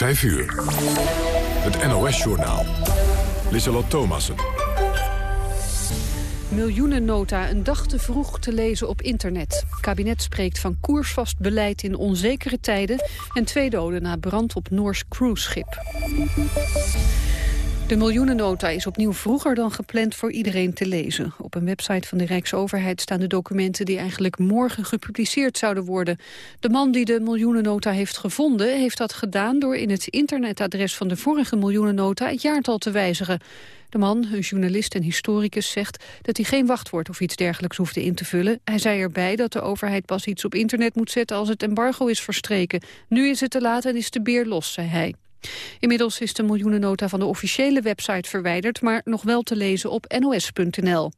5 uur. Het NOS-journaal. Lissalot Thomassen. Miljoenennota een dag te vroeg te lezen op internet. Kabinet spreekt van koersvast beleid in onzekere tijden... en twee doden na brand op Noors cruiseschip. De miljoenennota is opnieuw vroeger dan gepland voor iedereen te lezen. Op een website van de Rijksoverheid staan de documenten die eigenlijk morgen gepubliceerd zouden worden. De man die de miljoenennota heeft gevonden heeft dat gedaan door in het internetadres van de vorige miljoenennota het jaartal te wijzigen. De man, een journalist en historicus, zegt dat hij geen wachtwoord of iets dergelijks hoefde in te vullen. Hij zei erbij dat de overheid pas iets op internet moet zetten als het embargo is verstreken. Nu is het te laat en is de beer los, zei hij. Inmiddels is de miljoenennota van de officiële website verwijderd... maar nog wel te lezen op nos.nl.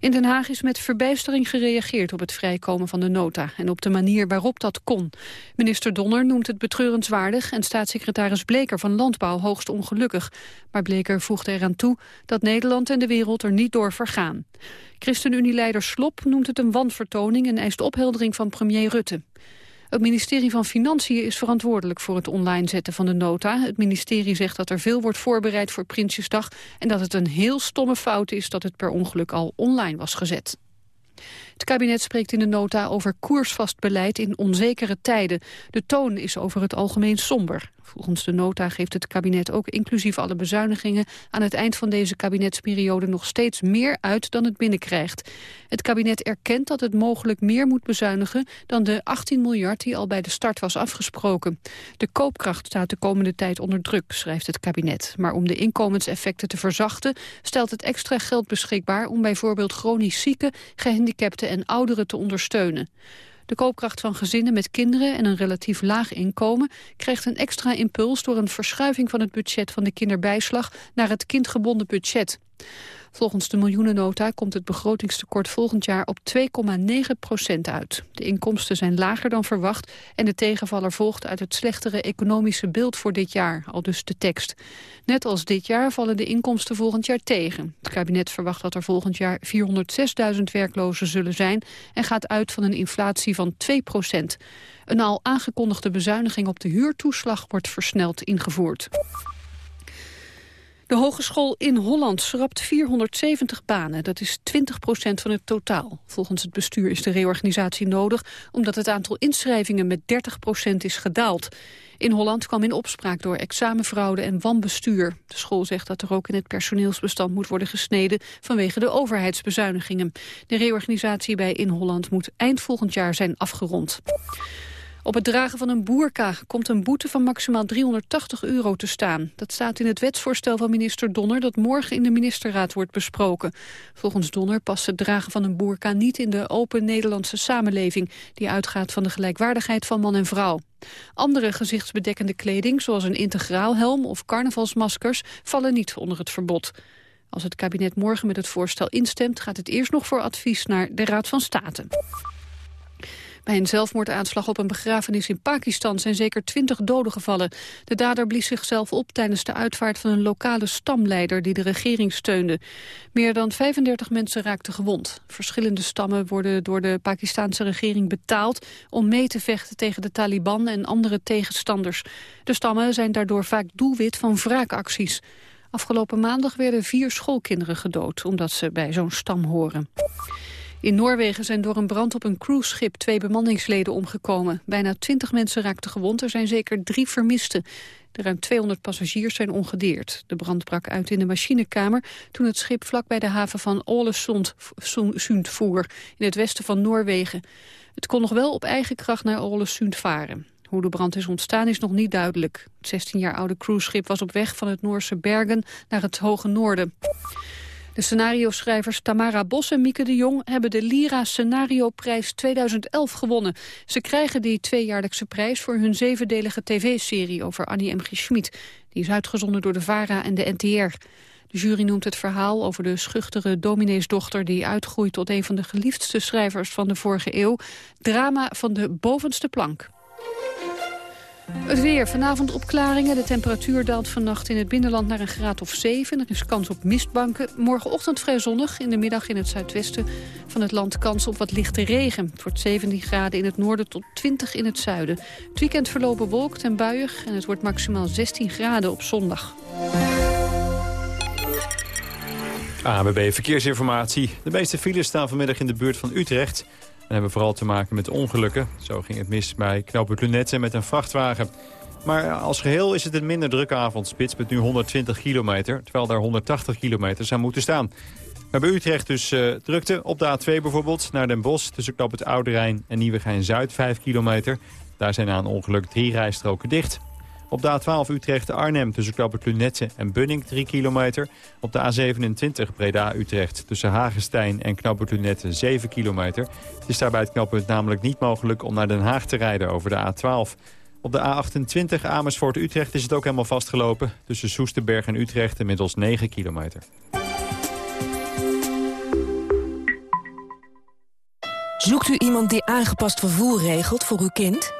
In Den Haag is met verbijstering gereageerd op het vrijkomen van de nota... en op de manier waarop dat kon. Minister Donner noemt het betreurenswaardig... en staatssecretaris Bleker van Landbouw hoogst ongelukkig. Maar Bleker voegde eraan toe dat Nederland en de wereld er niet door vergaan. ChristenUnie-leider Slop noemt het een wanvertoning... en eist opheldering van premier Rutte. Het ministerie van Financiën is verantwoordelijk voor het online zetten van de nota. Het ministerie zegt dat er veel wordt voorbereid voor Prinsjesdag... en dat het een heel stomme fout is dat het per ongeluk al online was gezet. Het kabinet spreekt in de nota over koersvast beleid in onzekere tijden. De toon is over het algemeen somber. Volgens de nota geeft het kabinet ook inclusief alle bezuinigingen... aan het eind van deze kabinetsperiode nog steeds meer uit dan het binnenkrijgt. Het kabinet erkent dat het mogelijk meer moet bezuinigen... dan de 18 miljard die al bij de start was afgesproken. De koopkracht staat de komende tijd onder druk, schrijft het kabinet. Maar om de inkomenseffecten te verzachten... stelt het extra geld beschikbaar om bijvoorbeeld chronisch zieken... gehandicapten en ouderen te ondersteunen. De koopkracht van gezinnen met kinderen en een relatief laag inkomen krijgt een extra impuls door een verschuiving van het budget van de kinderbijslag naar het kindgebonden budget. Volgens de miljoenennota komt het begrotingstekort volgend jaar op 2,9 procent uit. De inkomsten zijn lager dan verwacht en de tegenvaller volgt uit het slechtere economische beeld voor dit jaar, al dus de tekst. Net als dit jaar vallen de inkomsten volgend jaar tegen. Het kabinet verwacht dat er volgend jaar 406.000 werklozen zullen zijn en gaat uit van een inflatie van 2 procent. Een al aangekondigde bezuiniging op de huurtoeslag wordt versneld ingevoerd. De Hogeschool in Holland schrapt 470 banen. Dat is 20 procent van het totaal. Volgens het bestuur is de reorganisatie nodig... omdat het aantal inschrijvingen met 30 procent is gedaald. In Holland kwam in opspraak door examenfraude en wanbestuur. De school zegt dat er ook in het personeelsbestand moet worden gesneden... vanwege de overheidsbezuinigingen. De reorganisatie bij In Holland moet eind volgend jaar zijn afgerond. Op het dragen van een boerka komt een boete van maximaal 380 euro te staan. Dat staat in het wetsvoorstel van minister Donner dat morgen in de ministerraad wordt besproken. Volgens Donner past het dragen van een boerka niet in de open Nederlandse samenleving... die uitgaat van de gelijkwaardigheid van man en vrouw. Andere gezichtsbedekkende kleding, zoals een integraal helm of carnavalsmaskers... vallen niet onder het verbod. Als het kabinet morgen met het voorstel instemt... gaat het eerst nog voor advies naar de Raad van State. Bij een zelfmoordaanslag op een begrafenis in Pakistan zijn zeker twintig doden gevallen. De dader blies zichzelf op tijdens de uitvaart van een lokale stamleider die de regering steunde. Meer dan 35 mensen raakten gewond. Verschillende stammen worden door de Pakistanse regering betaald om mee te vechten tegen de Taliban en andere tegenstanders. De stammen zijn daardoor vaak doelwit van wraakacties. Afgelopen maandag werden vier schoolkinderen gedood omdat ze bij zo'n stam horen. In Noorwegen zijn door een brand op een cruiseschip twee bemanningsleden omgekomen. Bijna twintig mensen raakten gewond, er zijn zeker drie vermisten. De ruim 200 passagiers zijn ongedeerd. De brand brak uit in de machinekamer toen het schip vlak bij de haven van Ålesund voer, in het westen van Noorwegen. Het kon nog wel op eigen kracht naar Ålesund varen. Hoe de brand is ontstaan is nog niet duidelijk. Het 16 jaar oude cruiseschip was op weg van het Noorse Bergen naar het hoge noorden. De scenario-schrijvers Tamara Bos en Mieke de Jong hebben de Lira Scenario-prijs 2011 gewonnen. Ze krijgen die tweejaarlijkse prijs voor hun zevendelige tv-serie over Annie M. G. Schmid. Die is uitgezonden door de VARA en de NTR. De jury noemt het verhaal over de schuchtere domineesdochter... die uitgroeit tot een van de geliefdste schrijvers van de vorige eeuw... drama van de bovenste plank. Het weer. Vanavond opklaringen. De temperatuur daalt vannacht in het binnenland naar een graad of 7. Er is kans op mistbanken. Morgenochtend vrij zonnig. In de middag in het zuidwesten van het land kans op wat lichte regen. Het wordt 17 graden in het noorden tot 20 in het zuiden. Het weekend verlopen bewolkt en buiig. En het wordt maximaal 16 graden op zondag. ABB Verkeersinformatie. De meeste files staan vanmiddag in de buurt van Utrecht en hebben vooral te maken met ongelukken. Zo ging het mis bij knooppunt Lunette met een vrachtwagen. Maar als geheel is het een minder drukke avondspits met nu 120 kilometer... terwijl daar 180 kilometer zou moeten staan. Maar bij Utrecht dus uh, drukte op de A2 bijvoorbeeld naar Den Bosch... tussen het Oude Rijn en Nieuwegein-Zuid 5 kilometer. Daar zijn een ongeluk drie rijstroken dicht. Op de A12 Utrecht-Arnhem tussen knooppunt Lunette en Bunning 3 kilometer. Op de A27 Breda-Utrecht tussen Hagenstein en knooppunt Lunette 7 kilometer. Het is daarbij het knooppunt namelijk niet mogelijk om naar Den Haag te rijden over de A12. Op de A28 Amersfoort-Utrecht is het ook helemaal vastgelopen. Tussen Soesterberg en Utrecht inmiddels 9 kilometer. Zoekt u iemand die aangepast vervoer regelt voor uw kind?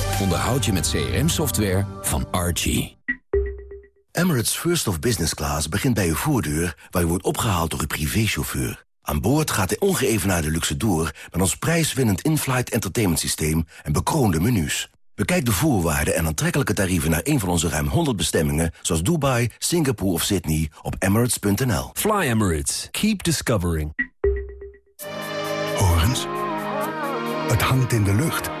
onderhoud je met CRM-software van Archie. Emirates First of Business Class begint bij uw voordeur... waar u wordt opgehaald door uw privéchauffeur. Aan boord gaat de ongeëvenaarde luxe door... met ons prijswinnend in-flight entertainment systeem en bekroonde menus. Bekijk de voorwaarden en aantrekkelijke tarieven naar een van onze ruim 100 bestemmingen... zoals Dubai, Singapore of Sydney op emirates.nl. Fly Emirates. Keep discovering. Horens, het hangt in de lucht.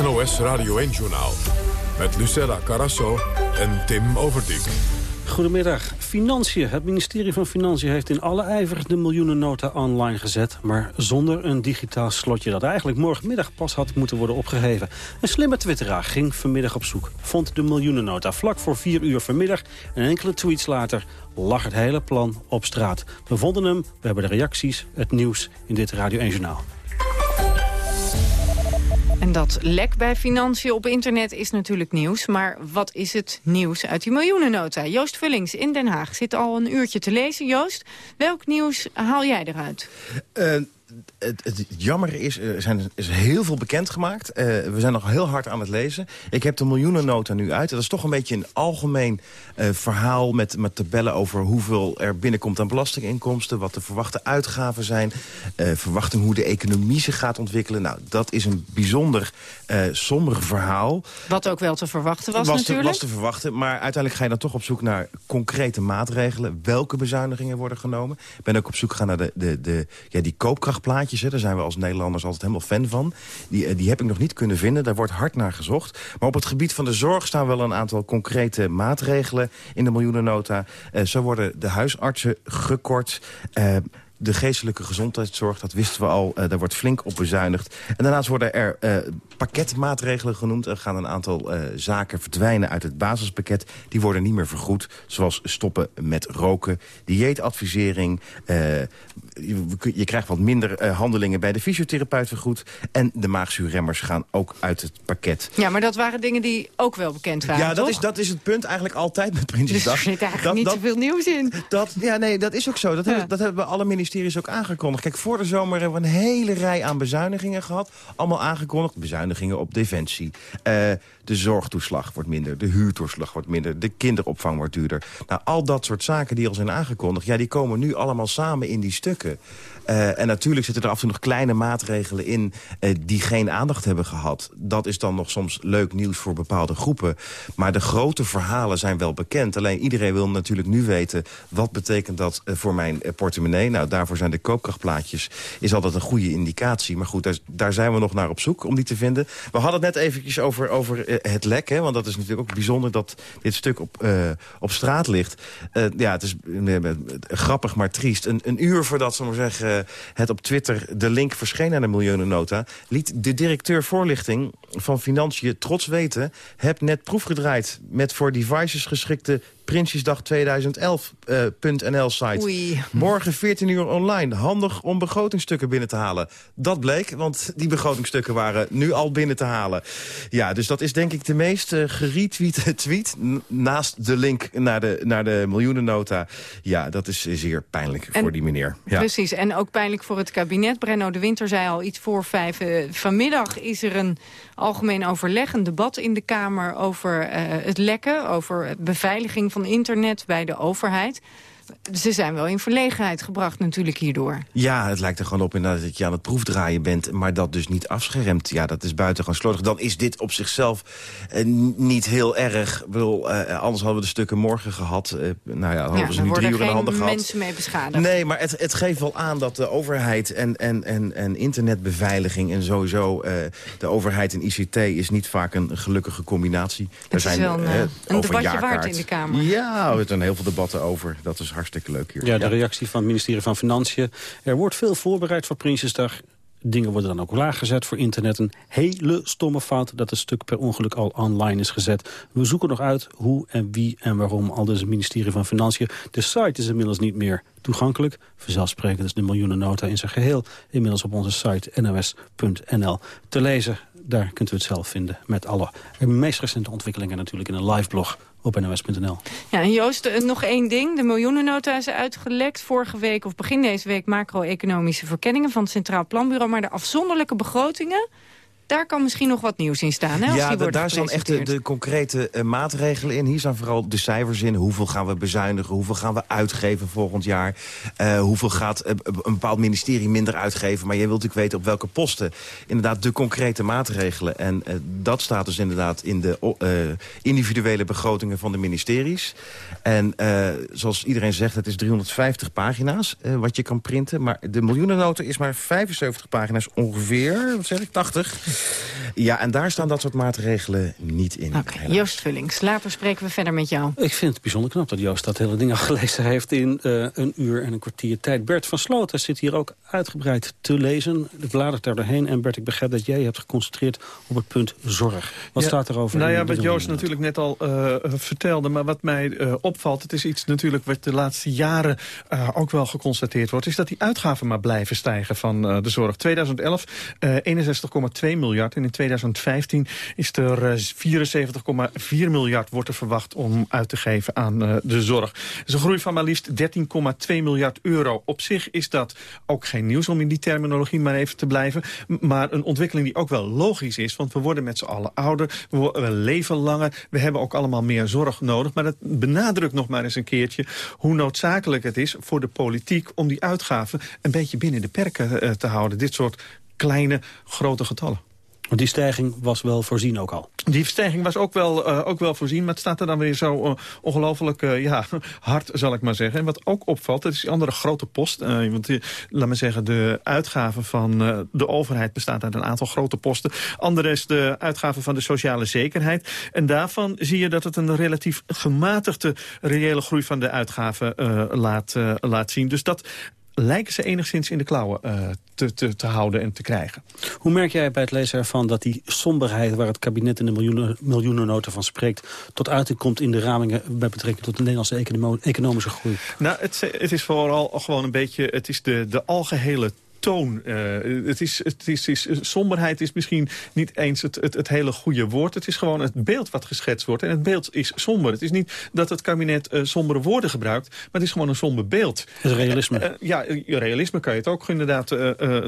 NOS Radio 1-journaal. Met Lucella Carasso en Tim Overdijk. Goedemiddag. Financiën. Het ministerie van Financiën heeft in alle ijver de miljoenennota online gezet... maar zonder een digitaal slotje dat eigenlijk morgenmiddag pas had moeten worden opgeheven. Een slimme twitteraar ging vanmiddag op zoek. Vond de miljoenennota vlak voor 4 uur vanmiddag... en enkele tweets later lag het hele plan op straat. We vonden hem, we hebben de reacties, het nieuws in dit Radio 1 Journaal. En dat lek bij financiën op internet is natuurlijk nieuws. Maar wat is het nieuws uit die miljoenennota? Joost Vullings in Den Haag zit al een uurtje te lezen. Joost, welk nieuws haal jij eruit? Uh, het, het jammer is, er zijn, is heel veel bekendgemaakt. Uh, we zijn nog heel hard aan het lezen. Ik heb de miljoenennota nu uit. Dat is toch een beetje een algemeen uh, verhaal met, met tabellen over hoeveel er binnenkomt aan belastinginkomsten. Wat de verwachte uitgaven zijn. Uh, verwachting hoe de economie zich gaat ontwikkelen. Nou, dat is een bijzonder somber verhaal. Wat ook wel te verwachten was, was natuurlijk. Te, was te verwachten, maar uiteindelijk ga je dan toch op zoek naar concrete maatregelen. Welke bezuinigingen worden genomen. Ik ben ook op zoek gegaan naar de, de, de, ja, die koopkracht plaatjes. Hè. Daar zijn we als Nederlanders altijd helemaal fan van. Die, eh, die heb ik nog niet kunnen vinden. Daar wordt hard naar gezocht. Maar op het gebied van de zorg staan wel een aantal concrete maatregelen in de miljoenennota. Uh, zo worden de huisartsen gekort. Uh, de geestelijke gezondheidszorg, dat wisten we al, daar wordt flink op bezuinigd. En daarnaast worden er pakketmaatregelen genoemd. Er gaan een aantal uh, zaken verdwijnen uit het basispakket. Die worden niet meer vergoed, zoals stoppen met roken, dieetadvisering... Je, je, krijgt wat minder handelingen bij de fysiotherapeut vergoed... en de maagzuurremmers gaan ook uit het pakket. Ja, maar dat waren dingen die ook wel bekend waren, Ja, dat, is, dat is het punt eigenlijk altijd met Prinsjesdag. Dus er zit eigenlijk dat, niet dat, zoveel nieuws in. Dat, ja, nee, dat is ook zo. Dat, ja. hebben, dat hebben alle ministeries ook aangekondigd. Kijk, voor de zomer hebben we een hele rij aan bezuinigingen gehad. Allemaal aangekondigd. Bezuinigingen op defensie. Uh, de zorgtoeslag wordt minder. De huurtoeslag wordt minder. De kinderopvang wordt duurder. Nou, al dat soort zaken die al zijn aangekondigd... ja, die komen nu allemaal samen in die stukken. Uh, en natuurlijk zitten er af en toe nog kleine maatregelen in... Uh, die geen aandacht hebben gehad. Dat is dan nog soms leuk nieuws voor bepaalde groepen. Maar de grote verhalen zijn wel bekend. Alleen iedereen wil natuurlijk nu weten... wat betekent dat uh, voor mijn portemonnee? Nou, daarvoor zijn de koopkrachtplaatjes... is altijd een goede indicatie. Maar goed, daar, zijn we nog naar op zoek om die te vinden. We hadden het net eventjes over, over het lek. Hè, want dat is natuurlijk ook bijzonder dat dit stuk op, op straat ligt. ja, het is grappig, maar triest. Een, een uur voordat, ze maar zeggen uh, het op Twitter de link verscheen naar de milieunennota... liet de directeur voorlichting van Financiën trots weten... heb net proef gedraaid met voor devices geschikte Prinsjesdag 2011.nl uh, site. Oei. Morgen 14 uur online. Handig om begrotingstukken binnen te halen. Dat bleek, want die begrotingstukken waren nu al binnen te halen. Ja, dus dat is denk ik de meest uh, geretweete tweet. Naast de link naar de, naar de miljoenennota. Ja, dat is zeer pijnlijk en, voor die meneer. Ja. Precies, en ook pijnlijk voor het kabinet. Brenno de Winter zei al iets voor vijf. Uh, vanmiddag is er een algemeen overleg, een debat in de Kamer... over uh, het lekken, over beveiliging van internet bij de overheid ze zijn wel in verlegenheid gebracht natuurlijk hierdoor. Ja, het lijkt er gewoon op inderdaad dat je aan het proefdraaien bent... maar dat dus niet afschermt. Ja, dat is buitengewoon slordig. Dan is dit op zichzelf eh, niet heel erg. Bedoel, eh, anders hadden we de stukken morgen gehad. Eh, nou ja, hadden ja, we ze nu drie uur in de handen gehad. mensen mee beschadigd. Nee, maar het, het geeft wel aan dat de overheid en, en, en, en internetbeveiliging... en sowieso uh, de overheid en ICT is niet vaak een gelukkige combinatie. Het er zijn, is wel een, een debatje waard in de Kamer. Ja, er zijn heel veel debatten over. Dat is hartstikke leuk hier. Ja, de reactie van het ministerie van Financiën. Er wordt veel voorbereid voor Prinsjesdag. Dingen worden dan ook laag voor internet. Een hele stomme fout dat het stuk per ongeluk al online is gezet. We zoeken nog uit hoe en wie en waarom. Al dus het ministerie van Financiën. De site is inmiddels niet meer toegankelijk. Vanzelfsprekend is de miljoenennota in zijn geheel. Inmiddels op onze site nos.nl te lezen. Daar kunt u het zelf vinden met alle meest recente ontwikkelingen natuurlijk in een live blog op nos.nl. Ja, en Joost, eh, nog één ding. De miljoenennota is uitgelekt vorige week of begin deze week... macro-economische verkenningen van het Centraal Planbureau. Maar de afzonderlijke begrotingen daar kan misschien nog wat nieuws in staan. Hè, als ja, die daar staan echt de, de concrete uh, maatregelen in. Hier staan vooral de cijfers in. Hoeveel gaan we bezuinigen? Hoeveel gaan we uitgeven volgend jaar? Uh, hoeveel gaat uh, een bepaald ministerie minder uitgeven? Maar je wilt natuurlijk weten op welke posten. Inderdaad, de concrete maatregelen. En dat staat dus inderdaad in de individuele begrotingen van de ministeries. En zoals iedereen zegt, het is 350 pagina's wat je kan printen. Maar de miljoenennota is maar 75 pagina's ongeveer. Wat zeg ik? 80. Ja, en daar staan dat soort maatregelen niet in. Okay, Joost Vullings, later spreken we verder met jou. Ik vind het bijzonder knap dat Joost dat hele ding al gelezen heeft... in uh, een uur en een kwartier tijd. Bert van Sloten zit hier ook uitgebreid te lezen. Ik bladert daar doorheen. En Bert, ik begrijp dat jij hebt geconcentreerd op het punt zorg. Wat ja, staat er over? Nou ja, wat Joost natuurlijk net al uh, vertelde... maar wat mij uh, opvalt, het is iets natuurlijk wat de laatste jaren ook wel geconstateerd wordt... is dat die uitgaven maar blijven stijgen van de zorg. 2011 61,2 miljard. En in 2015 is er 74,4 miljard wordt er verwacht om uit te geven aan uh, de zorg. Dus een groei van maar liefst 13,2 miljard euro. Op zich is dat ook geen nieuws om in die terminologie maar even te blijven. Maar een ontwikkeling die ook wel logisch is. Want we worden met z'n allen ouder. We, leven langer. We hebben ook allemaal meer zorg nodig. Maar dat benadrukt nog maar eens een keertje hoe noodzakelijk het is voor de politiek om die uitgaven een beetje binnen de perken uh, te houden. Dit soort kleine, grote getallen. Want die stijging was wel voorzien ook al. Die stijging was ook wel, uh, ook wel voorzien, maar het staat er dan weer zo uh, ongelooflijk uh, ja, hard, zal ik maar zeggen. En wat ook opvalt, dat is die andere grote post. want laat me zeggen, de uitgaven van de overheid bestaat uit een aantal grote posten. Andere is de uitgaven van de sociale zekerheid. En daarvan zie je dat het een relatief gematigde reële groei van de uitgaven laat, laat zien. Dus dat lijken ze enigszins in de klauwen uh, te, te, te, houden en te krijgen. Hoe merk jij bij het lezen ervan dat die somberheid... waar het kabinet in de miljoenen, miljoenennota van spreekt... tot uiting komt in de ramingen bij betrekking tot de Nederlandse economische groei? Nou, het, het is vooral gewoon een beetje... het is de, de algehele toon. het is, het is, is, somberheid is misschien niet eens het, het, het hele goede woord. Het is gewoon het beeld wat geschetst wordt. En het beeld is somber. Het is niet dat het kabinet sombere woorden gebruikt, maar het is gewoon een somber beeld. Het realisme. ja, realisme kan je het ook inderdaad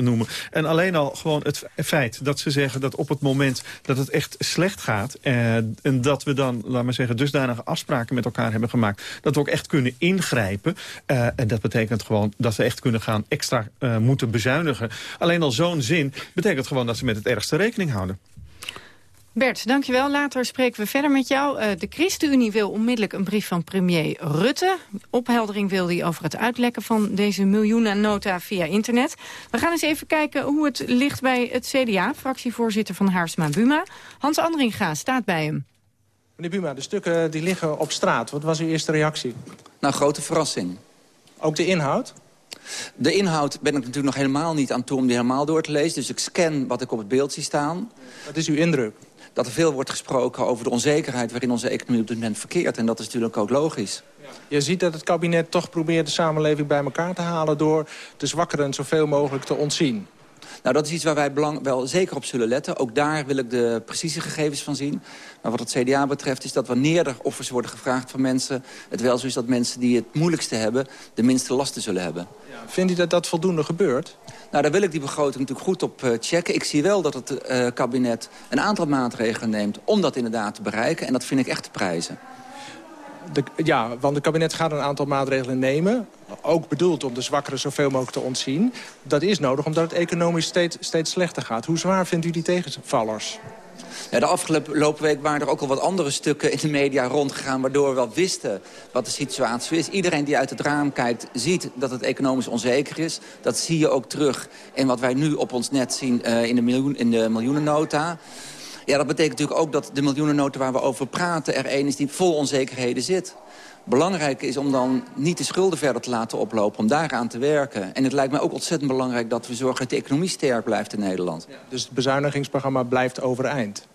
noemen. En alleen al gewoon het feit dat ze zeggen dat op het moment dat het echt slecht gaat... en dat we dan, laat maar zeggen, dusdanige afspraken met elkaar hebben gemaakt... dat we ook echt kunnen ingrijpen. en dat betekent gewoon dat we echt kunnen gaan extra moeten bezuinigen. Alleen al zo'n zin betekent gewoon dat ze met het ergste rekening houden. Bert, dankjewel. Later spreken we verder met jou. Uh, de ChristenUnie wil onmiddellijk een brief van premier Rutte. Opheldering wil hij over het uitlekken van deze miljoenennota via internet. We gaan eens even kijken hoe het ligt bij het CDA. Fractievoorzitter van Haarsma Buma. Hans Andringa staat bij hem. Meneer Buma, de stukken die liggen op straat. Wat was uw eerste reactie? Nou, grote verrassing. Ook de inhoud? De inhoud ben ik natuurlijk nog helemaal niet aan toe om die helemaal door te lezen. Dus ik scan wat ik op het beeld zie staan. Wat is uw indruk? Dat er veel wordt gesproken over de onzekerheid waarin onze economie op dit moment verkeert. En dat is natuurlijk ook logisch. Je ziet dat het kabinet toch probeert de samenleving bij elkaar te halen... door de zwakkeren zoveel mogelijk te ontzien. Nou, dat is iets waar wij belang, wel zeker op zullen letten. Ook daar wil ik de precieze gegevens van zien. Maar wat het CDA betreft is dat wanneer er offers worden gevraagd van mensen... het wel zo is dat mensen die het moeilijkste hebben... de minste lasten zullen hebben. Ja, vindt u dat dat voldoende gebeurt? Nou, daar wil ik die begroting natuurlijk goed op uh, checken. Ik zie wel dat het uh, kabinet een aantal maatregelen neemt... om dat inderdaad te bereiken. En dat vind ik echt te prijzen. De, ja, want het kabinet gaat een aantal maatregelen nemen. Ook bedoeld om de zwakkeren zoveel mogelijk te ontzien. Dat is nodig omdat het economisch steeds, steeds slechter gaat. Hoe zwaar vindt u die tegenvallers? Ja, de afgelopen week waren er ook al wat andere stukken in de media rondgegaan... waardoor we wel wisten wat de situatie is. Iedereen die uit het raam kijkt ziet dat het economisch onzeker is. Dat zie je ook terug in wat wij nu op ons net zien uh, in, de miljoen, in de miljoenennota. Ja, dat betekent natuurlijk ook dat de miljoenennota waar we over praten... er een is die vol onzekerheden zit. Belangrijk is om dan niet de schulden verder te laten oplopen, om daaraan te werken. En het lijkt mij ook ontzettend belangrijk dat we zorgen dat de economie sterk blijft in Nederland. Ja, dus het bezuinigingsprogramma blijft overeind?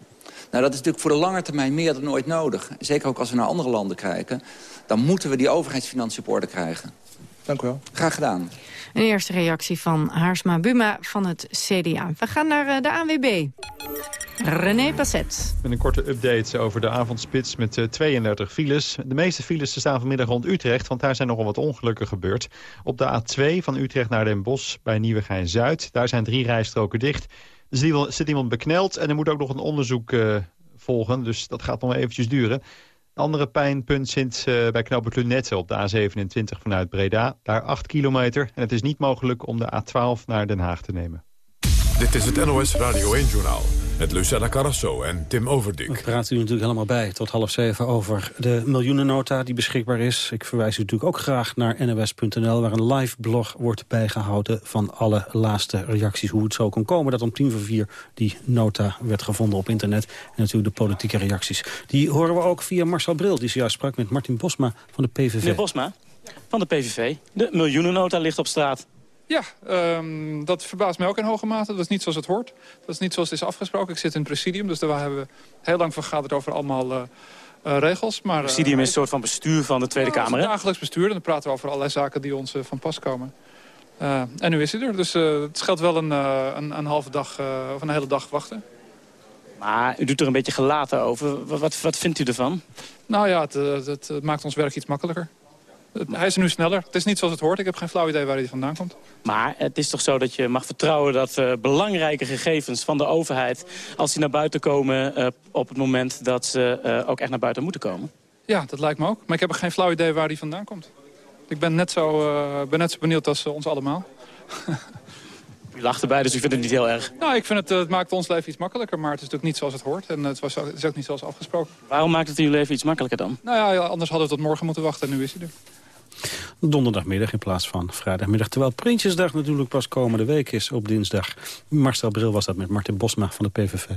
Nou, dat is natuurlijk voor de lange termijn meer dan ooit nodig. Zeker ook als we naar andere landen kijken. Dan moeten we die overheidsfinanciën op orde krijgen. Dank u wel. Graag gedaan. Een eerste reactie van Haarsma Buma van het CDA. We gaan naar eh, de ANWB. René Passet. Met een korte update over de avondspits met 32 eh, files. De meeste files staan vanmiddag rond Utrecht, want daar zijn nogal wat ongelukken gebeurd. Op de A2 van Utrecht naar Den Bosch bij Nieuwegein-Zuid. Daar zijn drie rijstroken dicht. Er zit iemand bekneld en er moet ook nog een onderzoek uh, volgen. Dus dat gaat nog eventjes duren. Andere pijnpunt zit uh, bij knooppunt Lunette op de A27 vanuit Breda. Daar 8 kilometer en het is niet mogelijk om de A12 naar Den Haag te nemen. Dit is het NOS Radio 1-journaal met Lucella Carrasso en Tim Overdik. We praten u natuurlijk helemaal bij tot half zeven over de miljoenennota die beschikbaar is. Ik verwijs u natuurlijk ook graag naar nws.nl... waar een live blog wordt bijgehouden van alle laatste reacties. Hoe het zo kon komen dat om tien voor vier die nota werd gevonden op internet. En natuurlijk de politieke reacties. Die horen we ook via Marcel Bril, die zojuist sprak met Martin Bosma van de PVV. Meneer Bosma, van de PVV. De miljoenennota ligt op straat. Ja, um, dat verbaast mij ook in hoge mate. Dat is niet zoals het hoort. Dat is niet zoals het is afgesproken. Ik zit in het presidium, dus daar hebben we heel lang vergaderd over allemaal uh, uh, regels. Maar, het presidium is een soort van bestuur van de Tweede nou, Kamer, hè? dagelijks bestuur. En dan praten we over allerlei zaken die ons van pas komen. en nu is hij er. Dus het scheelt wel een, een, een, halve dag of een hele dag wachten. Maar u doet er een beetje gelaten over. Wat, wat, wat vindt u ervan? Nou ja, het, het, het maakt ons werk iets makkelijker. Hij is nu sneller. Het is niet zoals het hoort. Ik heb geen flauw idee waar hij vandaan komt. Maar het is toch zo dat je mag vertrouwen dat uh, belangrijke gegevens van de overheid... als die naar buiten komen uh, op het moment dat ze uh, ook echt naar buiten moeten komen? Ja, dat lijkt me ook. Maar ik heb geen flauw idee waar hij vandaan komt. Ik ben net zo, ben net zo benieuwd als ons allemaal. U lacht erbij, dus u vindt het niet heel erg? Nou, ik vind het, het maakt ons leven iets makkelijker. Maar het is natuurlijk niet zoals het hoort. En het, was, het is ook niet zoals afgesproken. Waarom maakt het uw leven iets makkelijker dan? Nou ja, anders hadden we tot morgen moeten wachten en nu is hij er donderdagmiddag in plaats van vrijdagmiddag. Terwijl Prinsjesdag natuurlijk pas komende week is op dinsdag. Marcel Bril was dat met Martin Bosma van de PVV.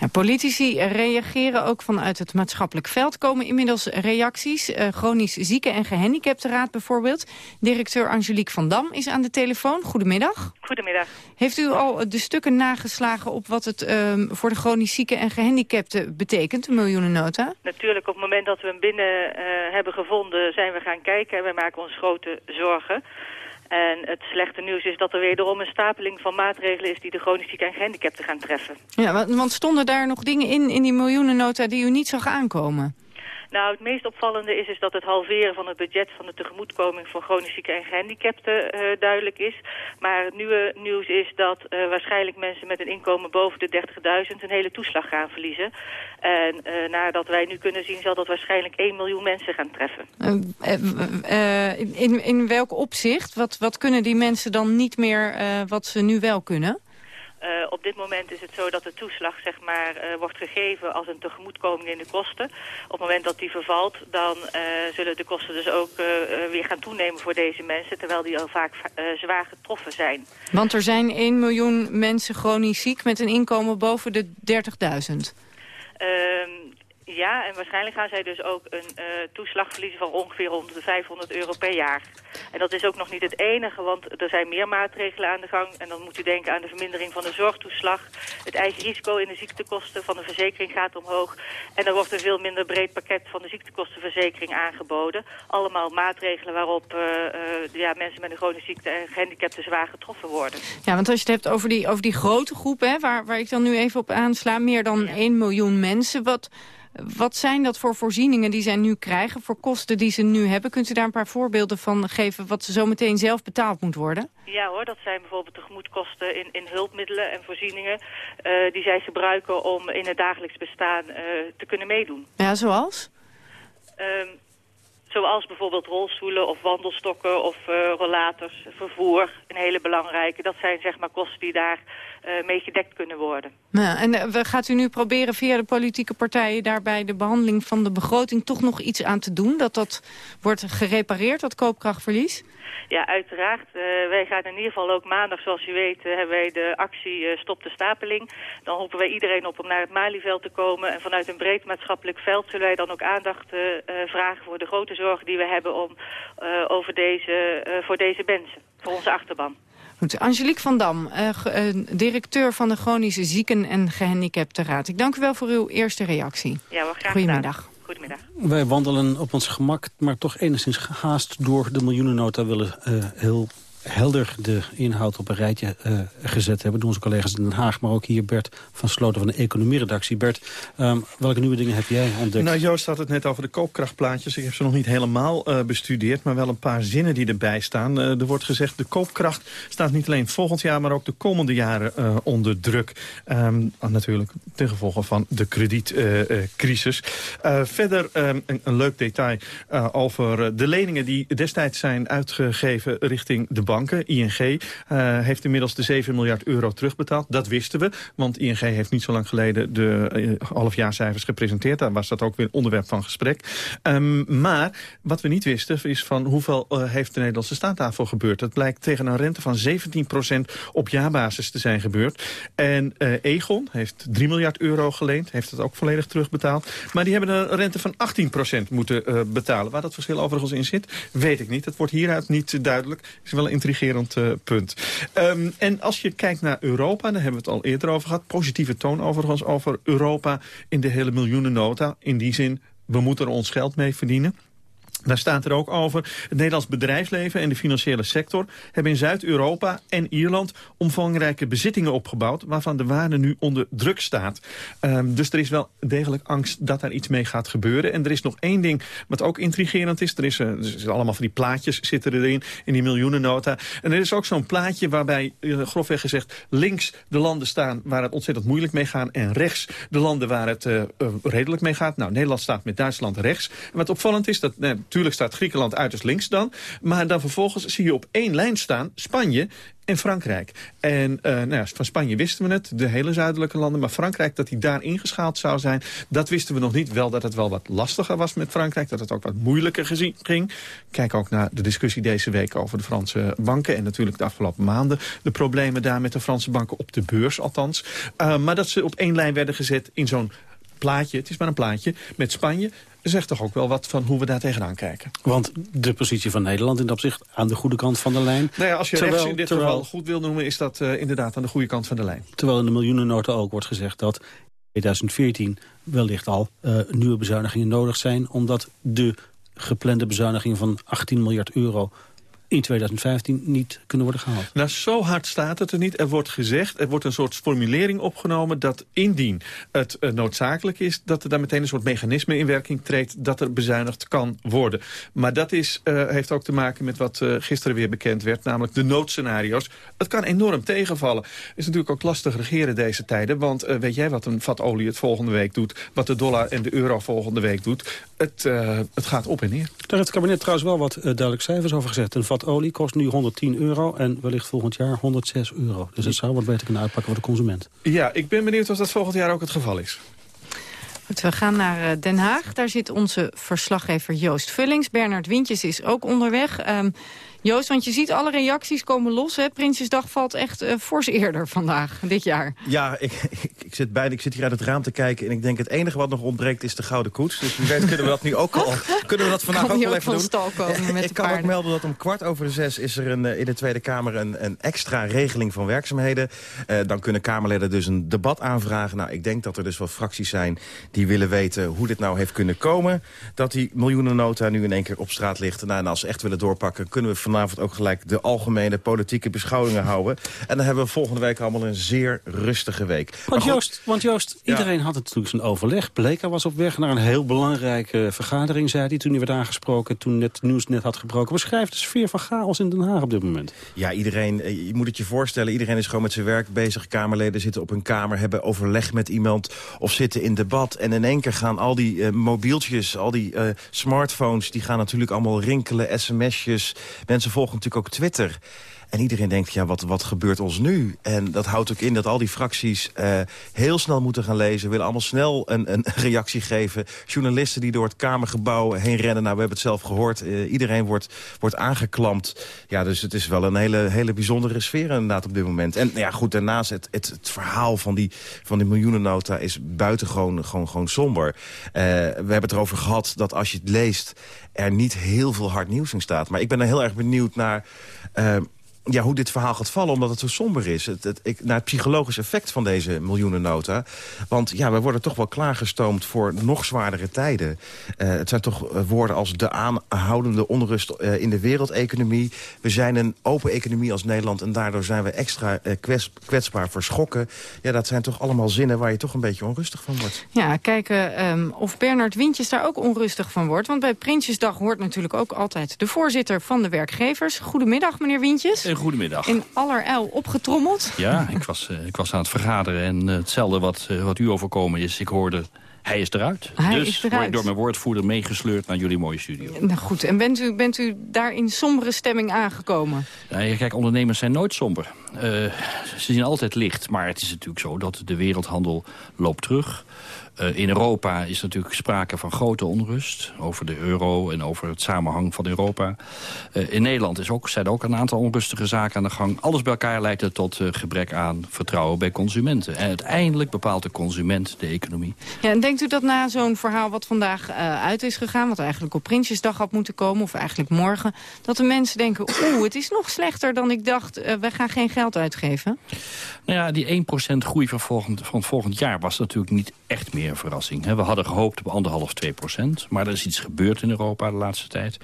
Ja, politici reageren ook vanuit het maatschappelijk veld. komen inmiddels reacties. Uh, chronisch zieke en gehandicapte raad bijvoorbeeld. Directeur Angelique van Dam is aan de telefoon. Goedemiddag. Goedemiddag. Heeft u al de stukken nageslagen op wat het um, voor de chronisch zieke en gehandicapten betekent, de miljoenennota? Natuurlijk, op het moment dat we hem binnen uh, hebben gevonden zijn we gaan kijken. En we maken ons grote zorgen. En het slechte nieuws is dat er wederom een stapeling van maatregelen is... die de chronisch zieken en gehandicapten gaan treffen. Ja, want stonden daar nog dingen in, in die miljoenennota die u niet zag aankomen? Nou, het meest opvallende is, is dat het halveren van het budget van de tegemoetkoming voor chronisch zieken en gehandicapten uh, duidelijk is. Maar het nieuwe nieuws is dat uh, waarschijnlijk mensen met een inkomen boven de 30.000 een hele toeslag gaan verliezen. En uh, nadat wij nu kunnen zien zal dat waarschijnlijk 1 miljoen mensen gaan treffen. in, in welk opzicht? Wat, wat kunnen die mensen dan niet meer wat ze nu wel kunnen? Uh, op dit moment is het zo dat de toeslag zeg maar, uh, wordt gegeven als een tegemoetkoming in de kosten. Op het moment dat die vervalt, dan uh, zullen de kosten dus ook weer gaan toenemen voor deze mensen. Terwijl die al vaak zwaar getroffen zijn. Want er zijn 1 miljoen mensen chronisch ziek met een inkomen boven de 30.000. Ja, en waarschijnlijk gaan zij dus ook een uh, toeslag verliezen van ongeveer rond de 500 euro per jaar. En dat is ook nog niet het enige, want er zijn meer maatregelen aan de gang. En dan moet u denken aan de vermindering van de zorgtoeslag. Het eigen risico in de ziektekosten van de verzekering gaat omhoog. En er wordt een veel minder breed pakket van de ziektekostenverzekering aangeboden. Allemaal maatregelen waarop uh, uh, ja, mensen met een chronische ziekte en gehandicapten zwaar getroffen worden. Ja, want als je het hebt over die, over die grote groep, hè, waar, waar ik dan nu even op aansla, meer dan ja. 1 miljoen mensen. Wat, wat zijn dat voor voorzieningen die zij nu krijgen, voor kosten die ze nu hebben? Kunt u daar een paar voorbeelden van geven wat ze zo meteen zelf betaald moet worden? Ja hoor, dat zijn bijvoorbeeld tegemoetkosten in, in hulpmiddelen en voorzieningen... Uh, die zij gebruiken om in het dagelijks bestaan uh, te kunnen meedoen. Ja, zoals? Um, zoals bijvoorbeeld rolstoelen of wandelstokken of uh, rollators, vervoer, een hele belangrijke. Dat zijn zeg maar kosten die daar uh, mee gedekt kunnen worden. En uh, gaat u nu proberen via de politieke partijen daarbij de behandeling van de begroting toch nog iets aan te doen? Dat dat wordt gerepareerd, dat koopkrachtverlies? Ja, uiteraard. Uh, wij gaan in ieder geval ook maandag, zoals u weet, uh, hebben wij de actie uh, Stop de Stapeling. Dan roepen wij iedereen op om naar het Malieveld te komen. En vanuit een breed maatschappelijk veld zullen wij dan ook aandacht vragen voor de grote zorgen die we hebben om, over deze, voor deze mensen, voor onze achterban. Goed, Angelique van Dam, directeur van de Chronische Zieken en Gehandicaptenraad. Ik dank u wel voor uw eerste reactie. Ja, wel graag Goedemiddag. Gedaan. Goedemiddag. Wij wandelen op ons gemak, maar toch enigszins gehaast door de miljoenennota willen uh, heel helder de inhoud op een rijtje uh, gezet hebben. Door onze collega's in Den Haag, maar ook hier Bert van Sloten van de economieredactie. Bert, um, welke nieuwe dingen heb jij ontdekt? Nou, Joost had het net over de koopkrachtplaatjes. Ik heb ze nog niet helemaal uh, bestudeerd, maar wel een paar zinnen die erbij staan. Uh, er wordt gezegd, de koopkracht staat niet alleen volgend jaar, maar ook de komende jaren onder druk. Um, natuurlijk ten gevolge van de kredietcrisis. verder um, een, een, leuk detail over de leningen die destijds zijn uitgegeven richting de bank ING uh, heeft inmiddels de 7 miljard euro terugbetaald. Dat wisten we, want ING heeft niet zo lang geleden de uh, halfjaarcijfers gepresenteerd. Daar was dat ook weer onderwerp van gesprek. Um, maar wat we niet wisten is van hoeveel uh, heeft de Nederlandse staat daarvoor gebeurd. Dat blijkt tegen een rente van 17% op jaarbasis te zijn gebeurd. En Egon heeft 3 miljard euro geleend, heeft het ook volledig terugbetaald. Maar die hebben een rente van 18% moeten betalen. Waar dat verschil overigens in zit, weet ik niet. Het wordt hieruit niet duidelijk. is wel een intrigerend uh, punt. Um, en als je kijkt naar Europa, daar hebben we het al eerder over gehad. Positieve toon overigens over Europa in de hele miljoenennota. In die zin, we moeten er ons geld mee verdienen. Daar staat er ook over. Het Nederlands bedrijfsleven en de financiële sector hebben in Zuid-Europa en Ierland omvangrijke bezittingen opgebouwd waarvan de waarde nu onder druk staat. Um, dus er is wel degelijk angst dat daar iets mee gaat gebeuren. En er is nog één ding wat ook intrigerend is. Er is, is allemaal van die plaatjes zitten erin, in die miljoenennota. En er is ook zo'n plaatje waarbij, uh, grofweg gezegd, links de landen staan waar het ontzettend moeilijk mee gaat en rechts de landen waar het uh, redelijk mee gaat. Nou, Nederland staat met Duitsland rechts. En wat opvallend is, dat Natuurlijk staat Griekenland uiterst links dan. Maar dan vervolgens zie je op één lijn staan Spanje en Frankrijk. En uh, nou ja, van Spanje wisten we het, de hele zuidelijke landen. Maar Frankrijk, dat hij daar ingeschaald zou zijn, dat wisten we nog niet. Wel dat het wel wat lastiger was met Frankrijk, dat het ook wat moeilijker gezien ging. Kijk ook naar de discussie deze week over de Franse banken. En natuurlijk de afgelopen maanden de problemen daar met de Franse banken op de beurs althans. Uh, maar dat ze op één lijn werden gezet in zo'n plaatje, het is maar een plaatje, met Spanje zegt toch ook wel wat van hoe we daar tegenaan kijken. Want de positie van Nederland in dat opzicht aan de goede kant van de lijn. Nou ja, als je terwijl, rechts in dit terwijl, geval goed wil noemen... is dat uh, inderdaad aan de goede kant van de lijn. Terwijl in de miljoenennota ook wordt gezegd dat 2014 wellicht al uh, nieuwe bezuinigingen nodig zijn... omdat de geplande bezuinigingen van 18 miljard euro in 2015 niet kunnen worden gehaald. Nou, zo hard staat het er niet. Er wordt gezegd, er wordt een soort formulering opgenomen... dat indien het uh, noodzakelijk is... dat er dan meteen een soort mechanisme in werking treedt... dat er bezuinigd kan worden. Maar dat is, uh, heeft ook te maken met wat uh, gisteren weer bekend werd... namelijk de noodscenario's. Het kan enorm tegenvallen. Het is natuurlijk ook lastig regeren deze tijden... want weet jij wat een vat olie het volgende week doet... wat de dollar en de euro volgende week doet? Het, het gaat op en neer. Daar heeft het kabinet trouwens wel wat duidelijk cijfers over. Een vat olie kost nu 110 euro en wellicht volgend jaar 106 euro. Dus het zou wat beter kunnen uitpakken voor de consument. Ja, ik ben benieuwd of dat volgend jaar ook het geval is. Goed, we gaan naar Den Haag. Daar zit onze verslaggever Joost Vullings. Bernard Wintjes is ook onderweg. Um, Joost, want je ziet alle reacties komen los. Hè? Prinsjesdag valt echt uh, fors eerder vandaag, dit jaar. Ja, ik, ik, ik, zit bijna, ik zit hier uit het raam te kijken... en ik denk het enige wat nog ontbreekt is de gouden koets. Dus wie weet kunnen we dat nu ook al... kunnen we dat vandaag ook wel even doen. Stal komen met ik kan paarden. ook melden dat om kwart over zes... is er een, in de Tweede Kamer een, een extra regeling van werkzaamheden. Uh, dan kunnen Kamerleden dus een debat aanvragen. Nou, ik denk dat er dus wel fracties zijn die willen weten... hoe dit nou heeft kunnen komen. Dat die miljoenennota nu in één keer op straat ligt. Nou, en als ze echt willen doorpakken, kunnen we vanavond ook gelijk de algemene politieke beschouwingen houden. En dan hebben we volgende week allemaal een zeer rustige week. Want Joost, want Joost iedereen had het natuurlijk zijn overleg. Bleker was op weg naar een heel belangrijke vergadering, zei hij toen hij werd aangesproken, toen het nieuws net had gebroken. Beschrijft de sfeer van chaos in Den Haag op dit moment. Ja, iedereen, je moet het je voorstellen, iedereen is gewoon met zijn werk bezig. Kamerleden zitten op hun kamer, hebben overleg met iemand of zitten in debat. En in één keer gaan al die uh, mobieltjes, al die uh, smartphones, die gaan natuurlijk allemaal rinkelen, sms'jes. Mensen volgen natuurlijk ook Twitter. En iedereen denkt, ja, wat, wat gebeurt ons nu? En dat houdt ook in dat al die fracties uh, heel snel moeten gaan lezen... willen allemaal snel een, een reactie geven. Journalisten die door het Kamergebouw heen rennen. Nou, we hebben het zelf gehoord. Uh, iedereen wordt, wordt aangeklampt. Ja, dus het is wel een hele, hele bijzondere sfeer inderdaad op dit moment. En ja, goed, daarnaast het, het, verhaal van die, van die miljoenennota... is buitengewoon gewoon, gewoon somber. Uh, we hebben het erover gehad dat als je het leest... er niet heel veel hard nieuws in staat. Maar ik ben er heel erg benieuwd naar ja, hoe dit verhaal gaat vallen, omdat het zo somber is. Het, het, ik, naar het psychologisch effect van deze miljoenennota. Want ja, we worden toch wel klaargestoomd voor nog zwaardere tijden. Uh, het zijn toch woorden als de aanhoudende onrust uh, in de wereldeconomie. We zijn een open economie als Nederland... en daardoor zijn we extra uh, kwets, kwetsbaar voor schokken. Ja, dat zijn toch allemaal zinnen waar je toch een beetje onrustig van wordt. Ja, kijken um, of Bernard Wintjes daar ook onrustig van wordt. Want bij Prinsjesdag hoort natuurlijk ook altijd de voorzitter van de werkgevers. Goedemiddag, meneer Wintjes. Goedemiddag. In allerijl opgetrommeld? Ja, ik was, uh, ik was aan het vergaderen en uh, hetzelfde wat, uh, wat u overkomen is. Ik hoorde, hij is eruit. Hij dus is eruit. word ik door mijn woordvoerder meegesleurd naar jullie mooie studio. Nou goed, en bent u, bent u daar in sombere stemming aangekomen? Ja, kijk, ondernemers zijn nooit somber. ze zien altijd licht, maar het is natuurlijk zo dat de wereldhandel loopt terug. Uh, in Europa is natuurlijk sprake van grote onrust over de euro en over het samenhang van Europa. Uh, in Nederland is ook, zijn ook een aantal onrustige zaken aan de gang. Alles bij elkaar leidt tot uh, gebrek aan vertrouwen bij consumenten. En uiteindelijk bepaalt de consument de economie. Ja, en denkt u dat na zo'n verhaal wat vandaag uit is gegaan... wat eigenlijk op Prinsjesdag had moeten komen, of eigenlijk morgen... dat de mensen denken, oeh, het is nog slechter dan ik dacht... we gaan geen geld uitgeven? Nou ja, die 1% groei van volgend, van volgend jaar was natuurlijk niet echt meer een verrassing. We hadden gehoopt op anderhalf, 2 procent. Maar er is iets gebeurd in Europa de laatste tijd.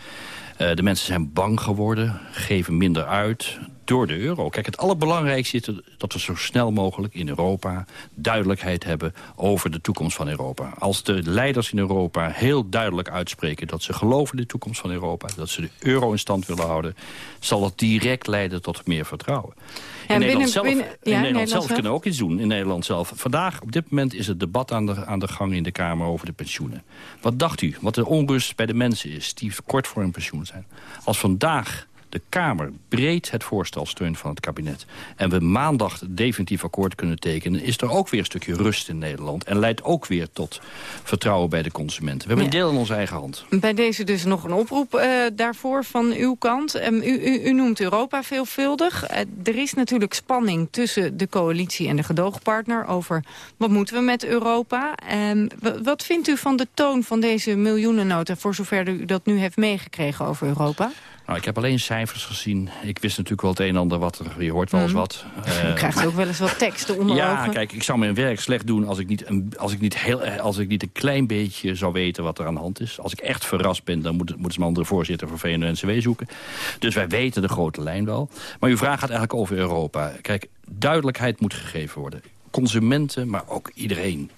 Uh, de mensen zijn bang geworden, geven minder uit door de euro. Kijk, het allerbelangrijkste is dat we zo snel mogelijk in Europa duidelijkheid hebben over de toekomst van Europa. Als de leiders in Europa heel duidelijk uitspreken dat ze geloven in de toekomst van Europa, dat ze de euro in stand willen houden, zal dat direct leiden tot meer vertrouwen. Ja, in binnen, Nederland zelf, binnen, ja, in Nederland Nederland zelf zelf? kunnen we ook iets doen. In Nederland zelf. Vandaag, op dit moment, is het debat aan de, aan de gang in de Kamer over de pensioenen. Wat dacht u? Wat de onrust bij de mensen is die kort voor hun pensioen zijn. Als vandaag de Kamer breed het voorstel steunt van het kabinet... en we maandag het definitief akkoord kunnen tekenen... is er ook weer een stukje rust in Nederland... en leidt ook weer tot vertrouwen bij de consumenten. We hebben een deel in onze eigen hand. Bij deze dus nog een oproep uh, daarvoor van uw kant. Um, u, u, u, noemt Europa veelvuldig. Uh, er is natuurlijk spanning tussen de coalitie en de gedoogpartner... over wat moeten we met Europa. Um, wat vindt u van de toon van deze miljoenennota... voor zover u dat nu heeft meegekregen over Europa? Nou, ik heb alleen cijfers gezien. Ik wist natuurlijk wel het een en ander wat er... Je hoort wel eens Mhm. wat. Je Uh, krijgt ook wel eens wat teksten onder ja, ogen. kijk, ik zou mijn werk slecht doen als ik, niet een, als, ik niet heel, eh, als ik niet een klein beetje zou weten wat er aan de hand is. Als ik echt verrast ben, dan moet, het- moeten ze een andere voorzitter van VNO-NCW zoeken. Dus wij weten de grote lijn wel. Maar uw vraag gaat eigenlijk over Europa. Kijk, duidelijkheid moet gegeven worden. Consumenten, maar ook iedereen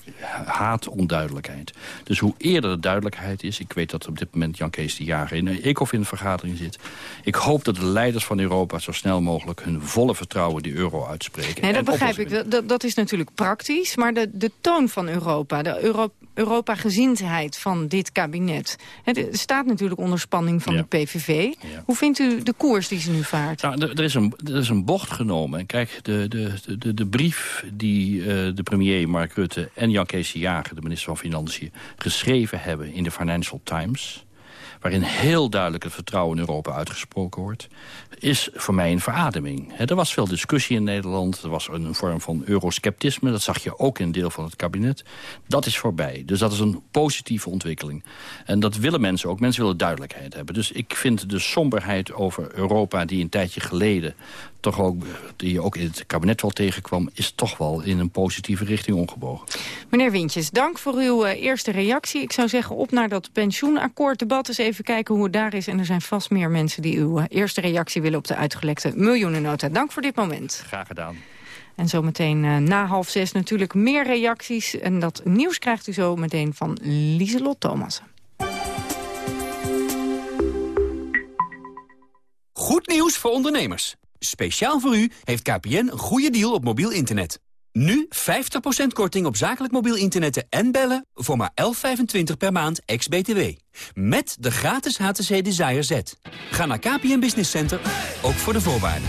haat onduidelijkheid. Dus hoe eerder de duidelijkheid is... ik weet dat op dit moment Jan Kees de Jager in een ECOFIN-vergadering zit. Ik hoop dat de leiders van Europa zo snel mogelijk... hun volle vertrouwen die euro uitspreken. Nee, dat begrijp ik. Dat, dat, is natuurlijk praktisch. Maar de, de toon van Europa, de Euro, Europa-gezindheid van dit kabinet... Het staat natuurlijk onder spanning van Ja. de PVV. Hoe vindt u de koers die ze nu vaart? Nou, er, er is een, er is een bocht genomen. En kijk, de, de, de, de brief die eh, de premier Mark Rutte... en Jan Kees de Jager, de minister van Financiën... geschreven hebben in de Financial Times... waarin heel duidelijk het vertrouwen in Europa uitgesproken wordt... is voor mij een verademing. Er was veel discussie in Nederland. Er was een vorm van eurosceptisme. Dat zag je ook in een deel van het kabinet. Dat is voorbij. Dus dat is een positieve ontwikkeling. En dat willen mensen ook. Mensen willen duidelijkheid hebben. Dus ik vind de somberheid over Europa... die een tijdje geleden toch ook, die je ook in het kabinet wel tegenkwam... is toch wel in een positieve richting omgebogen. Meneer Wintjes, dank voor uw eh, eerste reactie. Ik zou zeggen op naar dat pensioenakkoorddebat. Eens even kijken hoe het daar is. En er zijn vast meer mensen die uw eh, eerste reactie willen... op de uitgelekte miljoenennota. Dank voor dit moment. Graag gedaan. En zometeen eh, na half zes natuurlijk meer reacties. En dat nieuws krijgt u zo meteen van Lieselot Thomassen. Goed nieuws voor ondernemers. Speciaal voor u heeft KPN een goede deal op mobiel internet. Nu 50% korting op zakelijk mobiel internetten en bellen voor maar 11,25 per maand ex-BTW. Met de gratis HTC Desire Z. Ga naar KPN Business Center, ook voor de voorwaarden.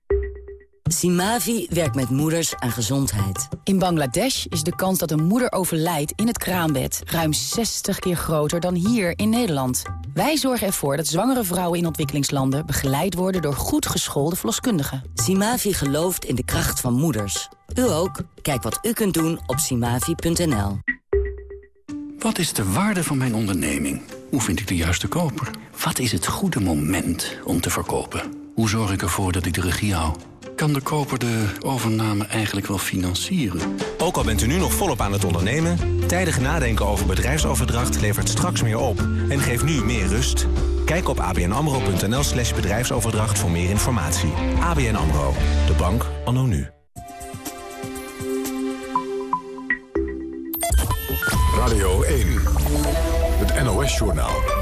Simavi werkt met moeders aan gezondheid. In Bangladesh is de kans dat een moeder overlijdt in het kraambed... ruim 60 keer groter dan hier in Nederland. Wij zorgen ervoor dat zwangere vrouwen in ontwikkelingslanden... begeleid worden door goed geschoolde verloskundigen. Simavi gelooft in de kracht van moeders. U ook? Kijk wat u kunt doen op simavi.nl. Wat is de waarde van mijn onderneming? Hoe vind ik de juiste koper? Wat is het goede moment om te verkopen? Hoe zorg ik ervoor dat ik de regie hou? Kan de koper de overname eigenlijk wel financieren? Ook al bent u nu nog volop aan het ondernemen... tijdig nadenken over bedrijfsoverdracht levert straks meer op... en geeft nu meer rust. Kijk op abnamro.nl slash bedrijfsoverdracht voor meer informatie. ABN AMRO, de bank anno nu. Radio 1, het NOS-journaal.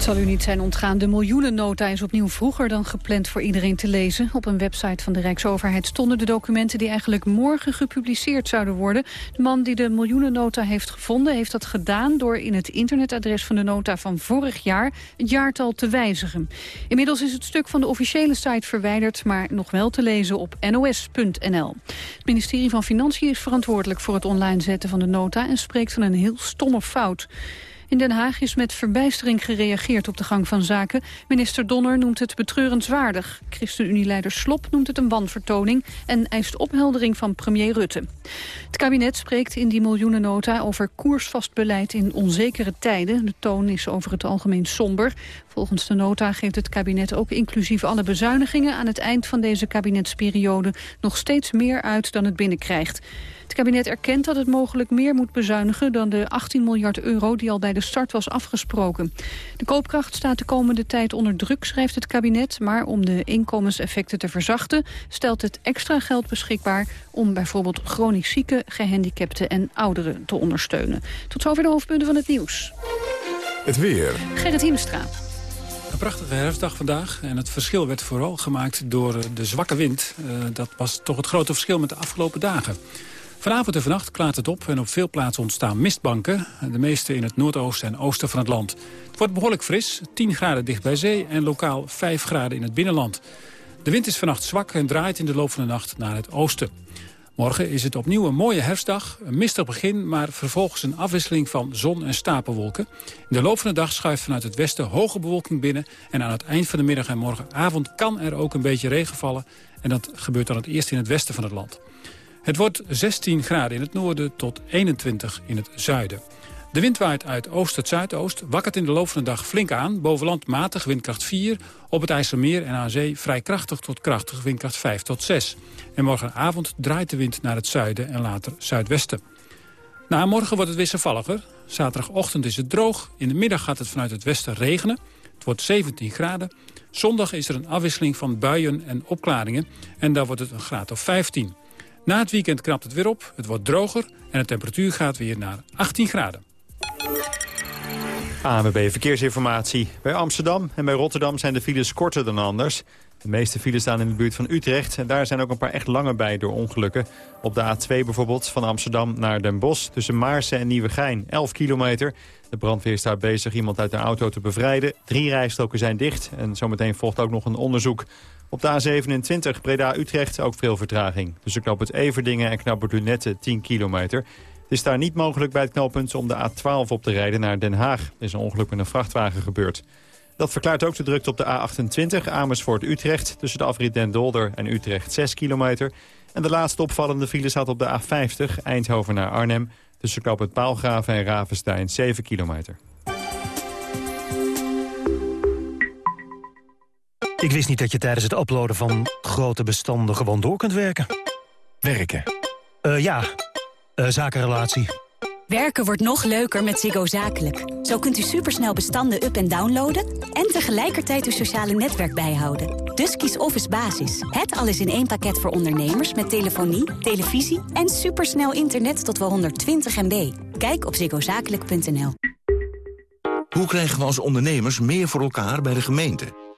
Het zal u niet zijn ontgaan, de miljoenennota is opnieuw vroeger dan gepland voor iedereen te lezen. Op een website van de Rijksoverheid stonden de documenten die eigenlijk morgen gepubliceerd zouden worden. De man die de miljoenennota heeft gevonden heeft dat gedaan door in het internetadres van de nota van vorig jaar het jaartal te wijzigen. Inmiddels is het stuk van de officiële site verwijderd, maar nog wel te lezen op nos.nl. Het ministerie van Financiën is verantwoordelijk voor het online zetten van de nota en spreekt van een heel stomme fout. In Den Haag is met verbijstering gereageerd op de gang van zaken. Minister Donner noemt het betreurenswaardig. ChristenUnie-leider Slop noemt het een wanvertoning... en eist opheldering van premier Rutte. Het kabinet spreekt in die miljoenennota over koersvast beleid in onzekere tijden. De toon is over het algemeen somber. Volgens de nota geeft het kabinet ook inclusief alle bezuinigingen... aan het eind van deze kabinetsperiode nog steeds meer uit dan het binnenkrijgt. Het kabinet erkent dat het mogelijk meer moet bezuinigen dan de 18 miljard euro die al bij de start was afgesproken. De koopkracht staat de komende tijd onder druk, schrijft het kabinet, maar om de inkomenseffecten te verzachten stelt het extra geld beschikbaar om bijvoorbeeld chronisch zieken, gehandicapten en ouderen te ondersteunen. Tot zover de hoofdpunten van het nieuws. Het weer. Gerrit Hiemstra. Een prachtige herfstdag vandaag. En het verschil werd vooral gemaakt door eh, de zwakke wind. Uh, dat was toch het grote verschil met de afgelopen dagen. Vanavond en vannacht klaart het op en op veel plaatsen ontstaan mistbanken. De meeste in het noordoosten en oosten van het land. Het wordt behoorlijk fris, 10 graden dicht bij zee en lokaal 5 graden in het binnenland. De wind is vannacht zwak en draait in de loop van de nacht naar het oosten. Morgen is het opnieuw een mooie herfstdag. Een mistig begin, maar vervolgens een afwisseling van zon en stapelwolken. In de loop van de dag schuift vanuit het westen hoge bewolking binnen. En aan het eind van de middag en morgenavond kan er ook een beetje regen vallen. En dat gebeurt dan het eerst in het westen van het land. Het wordt 16 graden in het noorden tot 21 in het zuiden. De wind waait uit oost tot zuidoost, wakkert in de loop van de dag flink aan. Bovenland matig, windkracht 4. Op het IJsselmeer en aan zee vrij krachtig tot krachtig, windkracht 5 tot 6. En morgenavond draait de wind naar het zuiden en later zuidwesten. Na morgen wordt het wisselvalliger. Zaterdagochtend is het droog. In de middag gaat het vanuit het westen regenen. Het wordt 17 graden. Zondag is er een afwisseling van buien en opklaringen. En dan wordt het een graad of 15. Na het weekend knapt het weer op, het wordt droger en de temperatuur gaat weer naar 18 graden. ANWB Verkeersinformatie. Bij Amsterdam en bij Rotterdam zijn de files korter dan anders. De meeste files staan in de buurt van Utrecht. En daar zijn ook een paar echt lange bij door ongelukken. Op de A2 bijvoorbeeld van Amsterdam naar Den Bosch... tussen Maarsen en Nieuwegein, 11 kilometer. De brandweer staat bezig iemand uit de auto te bevrijden. Drie rijstroken zijn dicht en zometeen volgt ook nog een onderzoek. Op de A27 Breda-Utrecht ook veel vertraging. Dus ik knoop het Everdingen en knap het Lunette 10 kilometer. Het is daar niet mogelijk bij het knooppunt om de A12 op te rijden naar Den Haag. Er is een ongeluk met een vrachtwagen gebeurd. Dat verklaart ook de drukte op de A28 Amersfoort-Utrecht... tussen de afrit Den Dolder en Utrecht 6 kilometer. En de laatste opvallende file staat op de A50 Eindhoven naar Arnhem... tussen knooppunt Paalgraven en Ravenstein 7 kilometer. Ik wist niet dat je tijdens het uploaden van grote bestanden gewoon door kunt werken. Werken? Uh, ja, uh, zakenrelatie. Werken wordt nog leuker met Ziggo Zakelijk. Zo kunt u supersnel bestanden up- en downloaden... en tegelijkertijd uw sociale netwerk bijhouden. Dus kies Office Basis. Het alles in één pakket voor ondernemers... met telefonie, televisie en supersnel internet tot wel 120 MB. Kijk op ziggozakelijk.nl. Hoe krijgen we als ondernemers meer voor elkaar bij de gemeente?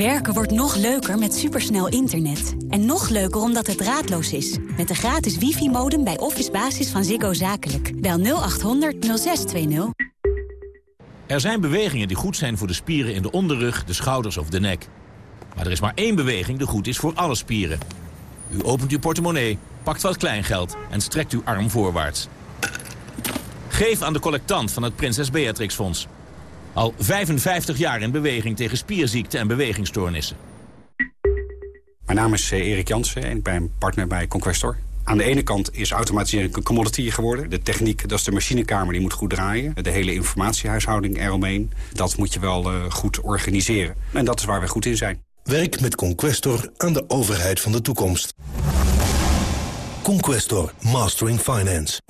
Werken wordt nog leuker met supersnel internet. En nog leuker omdat het draadloos is. Met de gratis wifi-modem bij Office Basis van Ziggo Zakelijk. Bel 0800 0620. Er zijn bewegingen die goed zijn voor de spieren in de onderrug, de schouders of de nek. Maar er is maar één beweging die goed is voor alle spieren. U opent uw portemonnee, pakt wat kleingeld en strekt uw arm voorwaarts. Geef aan de collectant van het Prinses Beatrix Fonds. Al 55 jaar in beweging tegen spierziekten en bewegingsstoornissen. Mijn naam is eh, Erik Jansen en ik ben partner bij Conquestor. Aan de ene kant is automatisering een commodity geworden. De techniek, dat is de machinekamer, die moet goed draaien. De hele informatiehuishouding eromheen, dat moet je wel uh, goed organiseren. En dat is waar we goed in zijn. Werk met Conquestor aan de overheid van de toekomst. Conquestor, Mastering Finance.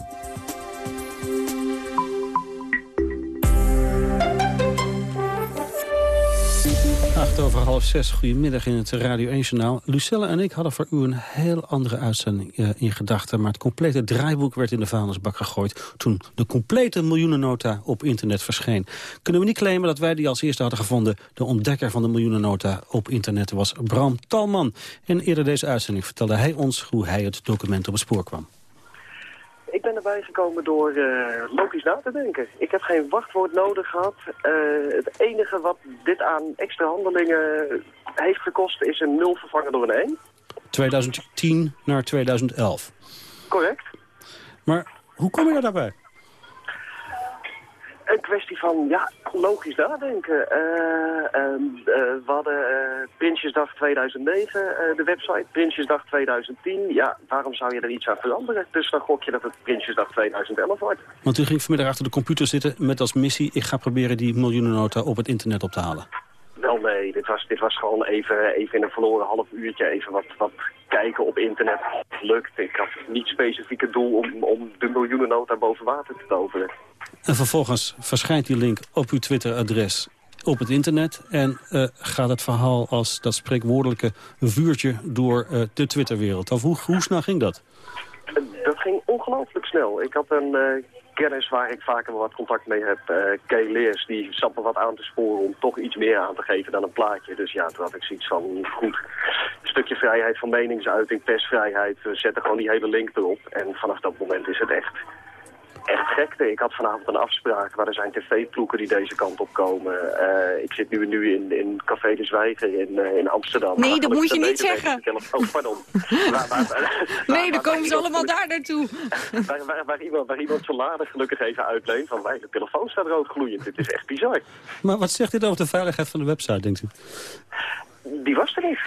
Over half zes, goedemiddag in het Radio 1-journaal. Lucelle en ik hadden voor u een heel andere uitzending uh, in gedachten... maar het complete draaiboek werd in de vuilnisbak gegooid... toen de complete miljoenennota op internet verscheen. Kunnen we niet claimen dat wij die als eerste hadden gevonden... de ontdekker van de miljoenennota op internet was Bram Talman. En eerder deze uitzending vertelde hij ons hoe hij het document op het spoor kwam. Ik ben erbij gekomen door uh, logisch na te denken. Ik heb geen wachtwoord nodig gehad. Uh, het enige wat dit aan extra handelingen heeft gekost is een 0 vervangen door een 1. 2010 naar 2011. Correct. Maar hoe kom je daarbij? Een kwestie van, ja, logisch nadenken. Uh, uh, we hadden uh, Prinsjesdag 2009, de website, Prinsjesdag 2010. Ja, waarom zou je er iets aan veranderen? Dus dan gok je dat het Prinsjesdag 2011 wordt. Want u ging vanmiddag achter de computer zitten met als missie... ik ga proberen die miljoenennota op het internet op te halen. Wel nee, dit was, dit was gewoon even, even in een verloren half uurtje even wat, wat kijken op internet. Lukt. Ik had niet specifiek het doel om, om de miljoenennota boven water te toveren. En vervolgens verschijnt die link op uw Twitter-adres op het internet... en uh, gaat het verhaal als dat spreekwoordelijke vuurtje door uh, de Twitterwereld. Of hoe, hoe snel ging dat? Dat ging ongelooflijk snel. Ik had een uh, kennis waar ik vaker wat contact mee heb, uh, Kay Leers, die zat me wat aan te sporen om toch iets meer aan te geven dan een plaatje. Dus ja, toen had ik zoiets van, goed, een stukje vrijheid van meningsuiting, persvrijheid, we zetten gewoon die hele link erop. En vanaf dat moment is het echt echt gekte. Ik had vanavond een afspraak waar er zijn tv-ploegen die deze kant op komen. Uh, ik zit nu, nu in, in Café de Zwijger in, uh, in Amsterdam. Nee, dat moet je niet zeggen. Oh, pardon. waar, waar, nee, dan komen ze allemaal daar naartoe. waar, waar, iemand, waar iemand salade gelukkig even uitleent van wij, de telefoon staat rood gloeiend. Dit is echt bizar. Maar wat zegt dit over de veiligheid van de website, denkt u? Die was er niet.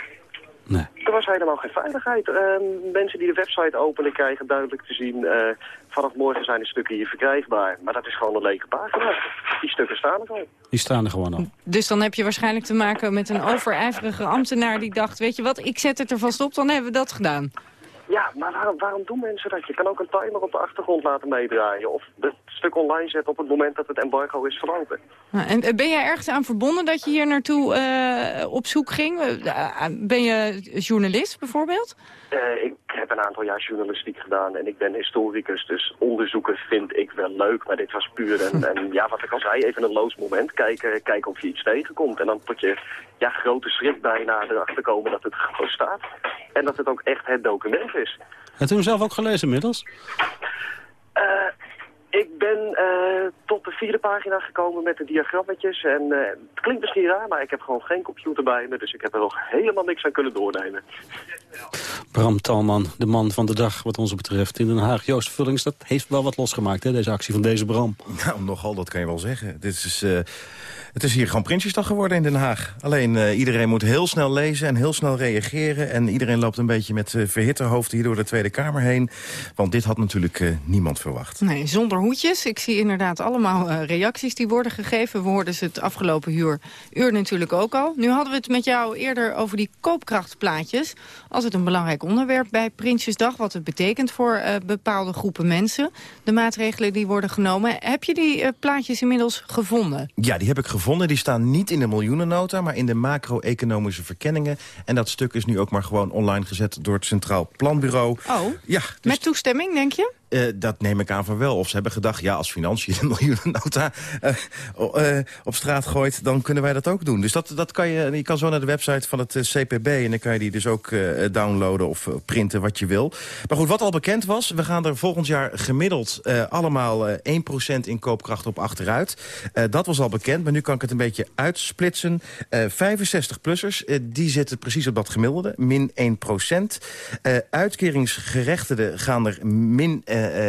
Nee. Er was helemaal geen veiligheid. Uh, mensen die de website openen krijgen duidelijk te zien... Uh, vanaf morgen zijn de stukken hier verkrijgbaar. Maar dat is gewoon een lege pagina. Die stukken staan er gewoon. Die staan er gewoon al. Dus dan heb je waarschijnlijk te maken met een overijverige ambtenaar... die dacht, weet je wat, ik zet het er vast op, dan hebben we dat gedaan. Ja, maar waarom, waarom doen mensen dat? Je kan ook een timer op de achtergrond laten meedraaien. Of het stuk online zetten op het moment dat het embargo is verlopen. En ben jij ergens aan verbonden dat je hier naartoe uh, op zoek ging? Uh, ben je journalist bijvoorbeeld? Uh, ik heb een aantal jaar journalistiek gedaan en ik ben historicus. Dus onderzoeken vind ik wel leuk. Maar dit was puur en, en ja, wat ik al zei, even een loos moment. Kijken, kijken of je iets tegenkomt. En dan tot je ja, grote schrik bijna erachter komen dat het gewoon staat. En dat het ook echt het document is. Heb je hem zelf ook gelezen inmiddels? Uh, ik ben uh, tot de vierde pagina gekomen met de diagrammetjes. En uh, het klinkt misschien raar, maar ik heb gewoon geen computer bij me. Dus ik heb er nog helemaal niks aan kunnen doornemen. Bram Talman, de man van de dag wat ons betreft in Den Haag. Joost Vullings, dat heeft wel wat losgemaakt, hè, deze actie van deze Bram. Nou, nogal, dat kan je wel zeggen. Dit is... Uh... Het is hier gewoon Prinsjesdag geworden in Den Haag. Alleen uh, iedereen moet heel snel lezen en heel snel reageren. En iedereen loopt een beetje met uh, verhitte hoofd hier door de Tweede Kamer heen. Want dit had natuurlijk uh, niemand verwacht. Nee, zonder hoedjes. Ik zie inderdaad allemaal reacties die worden gegeven. We hoorden ze het afgelopen uur, uur natuurlijk ook al. Nu hadden we het met jou eerder over die koopkrachtplaatjes. Als het een belangrijk onderwerp bij Prinsjesdag. Wat het betekent voor bepaalde groepen mensen. De maatregelen die worden genomen. Heb je die plaatjes inmiddels gevonden? Ja, die heb ik gevonden gevonden. Die staan niet in de miljoenennota, maar in de macro-economische verkenningen. En dat stuk is nu ook maar gewoon online gezet door het Centraal Planbureau. Oh, ja, dus... met toestemming, denk je? Uh, dat neem ik aan van wel. Of ze hebben gedacht, ja, als financiën de miljoenennota uh, op straat gooit... dan kunnen wij dat ook doen. Dus dat, dat kan je, je kan zo naar de website van het CPB... en dan kan je die dus ook downloaden of printen wat je wil. Maar goed, wat al bekend was... we gaan er volgend jaar gemiddeld allemaal 1% in koopkracht op achteruit. dat was al bekend, maar nu kan ik het een beetje uitsplitsen. 65-plussers, die zitten precies op dat gemiddelde, min 1%. uitkeringsgerechtigden gaan er min...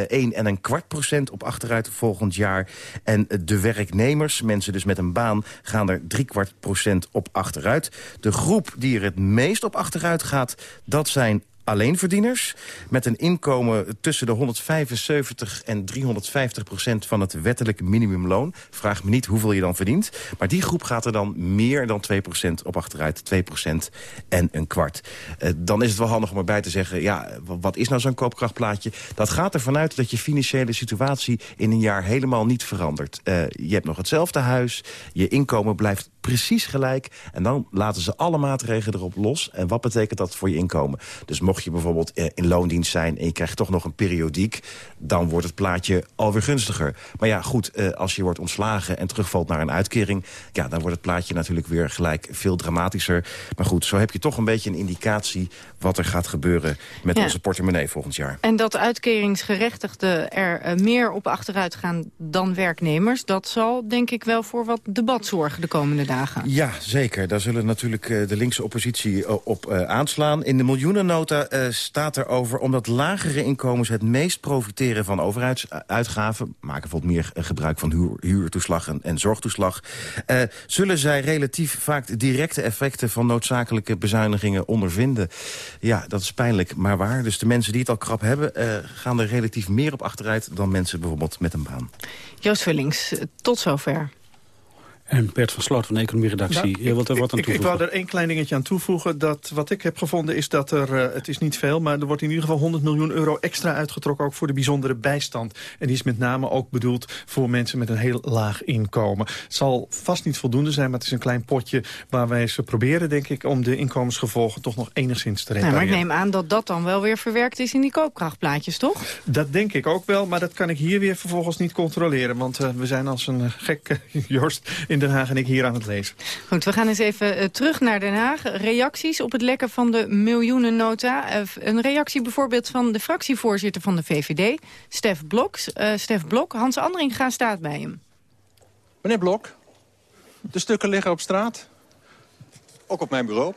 1 en een kwart procent op achteruit volgend jaar. En de werknemers, mensen dus met een baan, gaan er drie kwart procent op achteruit. De groep die er het meest op achteruit gaat, dat zijn alleenverdieners... met een inkomen tussen de 175 en 350 procent van het wettelijke minimumloon. Vraag me niet hoeveel je dan verdient. Maar die groep gaat er dan meer dan 2 procent op achteruit. 2 procent en een kwart. Uh, dan is het wel handig om erbij te zeggen... ja, wat is nou zo'n koopkrachtplaatje? Dat gaat ervan uit dat je financiële situatie in een jaar helemaal niet verandert. Uh, je hebt nog hetzelfde huis, je inkomen blijft precies gelijk. En dan laten ze alle maatregelen erop los. En wat betekent dat voor je inkomen? Dus mocht je bijvoorbeeld eh, in loondienst zijn... en je krijgt toch nog een periodiek... dan wordt het plaatje alweer gunstiger. Maar ja, goed, eh, als je wordt ontslagen en terugvalt naar een uitkering... ja, dan wordt het plaatje natuurlijk weer gelijk veel dramatischer. Maar goed, zo heb je toch een beetje een indicatie... wat er gaat gebeuren met onze portemonnee volgend jaar. En dat uitkeringsgerechtigden er uh, meer op achteruit gaan dan werknemers... dat zal denk ik wel voor wat debat zorgen de komende dagen. Ja, zeker. Daar zullen natuurlijk de linkse oppositie op aanslaan. In de miljoenennota staat erover... omdat lagere inkomens het meest profiteren van overheidsuitgaven... maken bijvoorbeeld meer gebruik van huur, huurtoeslag en, en zorgtoeslag... Zullen zij relatief vaak directe effecten van noodzakelijke bezuinigingen ondervinden. Ja, dat is pijnlijk, maar waar. Dus de mensen die het al krap hebben... Uh, gaan er relatief meer op achteruit dan mensen bijvoorbeeld met een baan. Joost Vullings, tot zover. En Bert van Sloot van de economie-redactie. Nou, wat, wat aan ik, ik, wou er één klein dingetje aan toevoegen. Dat wat ik heb gevonden is dat er, uh, het is niet veel... maar er wordt in ieder geval 100 miljoen euro extra uitgetrokken... ook voor de bijzondere bijstand. En die is met name ook bedoeld voor mensen met een heel laag inkomen. Het zal vast niet voldoende zijn, maar het is een klein potje... waar wij ze proberen, denk ik, om de inkomensgevolgen... toch nog enigszins te repareren. maar ik neem aan dat dat dan wel weer verwerkt is in die koopkrachtplaatjes, toch? Dat denk ik ook wel, maar dat kan ik hier weer vervolgens niet controleren. Want uh, we zijn als een uh, gek, Jorst, in Den Haag en ik hier aan het lezen. Goed, we gaan eens even uh, terug naar Den Haag. Reacties op het lekken van de miljoenennota. een reactie bijvoorbeeld van de fractievoorzitter van de VVD, Stef Blok. Stef Blok, Hans Andringa staat bij hem. Meneer Blok, de stukken liggen op straat. Ook op mijn bureau.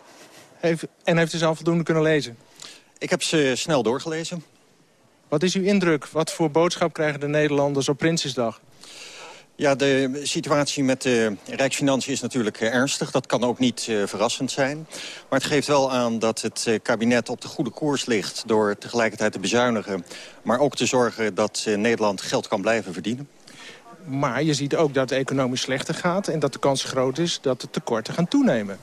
Heeft, en heeft u ze al voldoende kunnen lezen? Ik heb ze snel doorgelezen. Wat is uw indruk? Wat voor boodschap krijgen de Nederlanders op Prinsjesdag? Ja, de situatie met de Rijksfinanciën is natuurlijk uh, ernstig. Dat kan ook niet uh, verrassend zijn. Maar het geeft wel aan dat het uh, kabinet op de goede koers ligt... door tegelijkertijd te bezuinigen. Maar ook te zorgen dat Nederland geld kan blijven verdienen. Maar je ziet ook dat het economisch slechter gaat... en dat de kans groot is dat de tekorten gaan toenemen.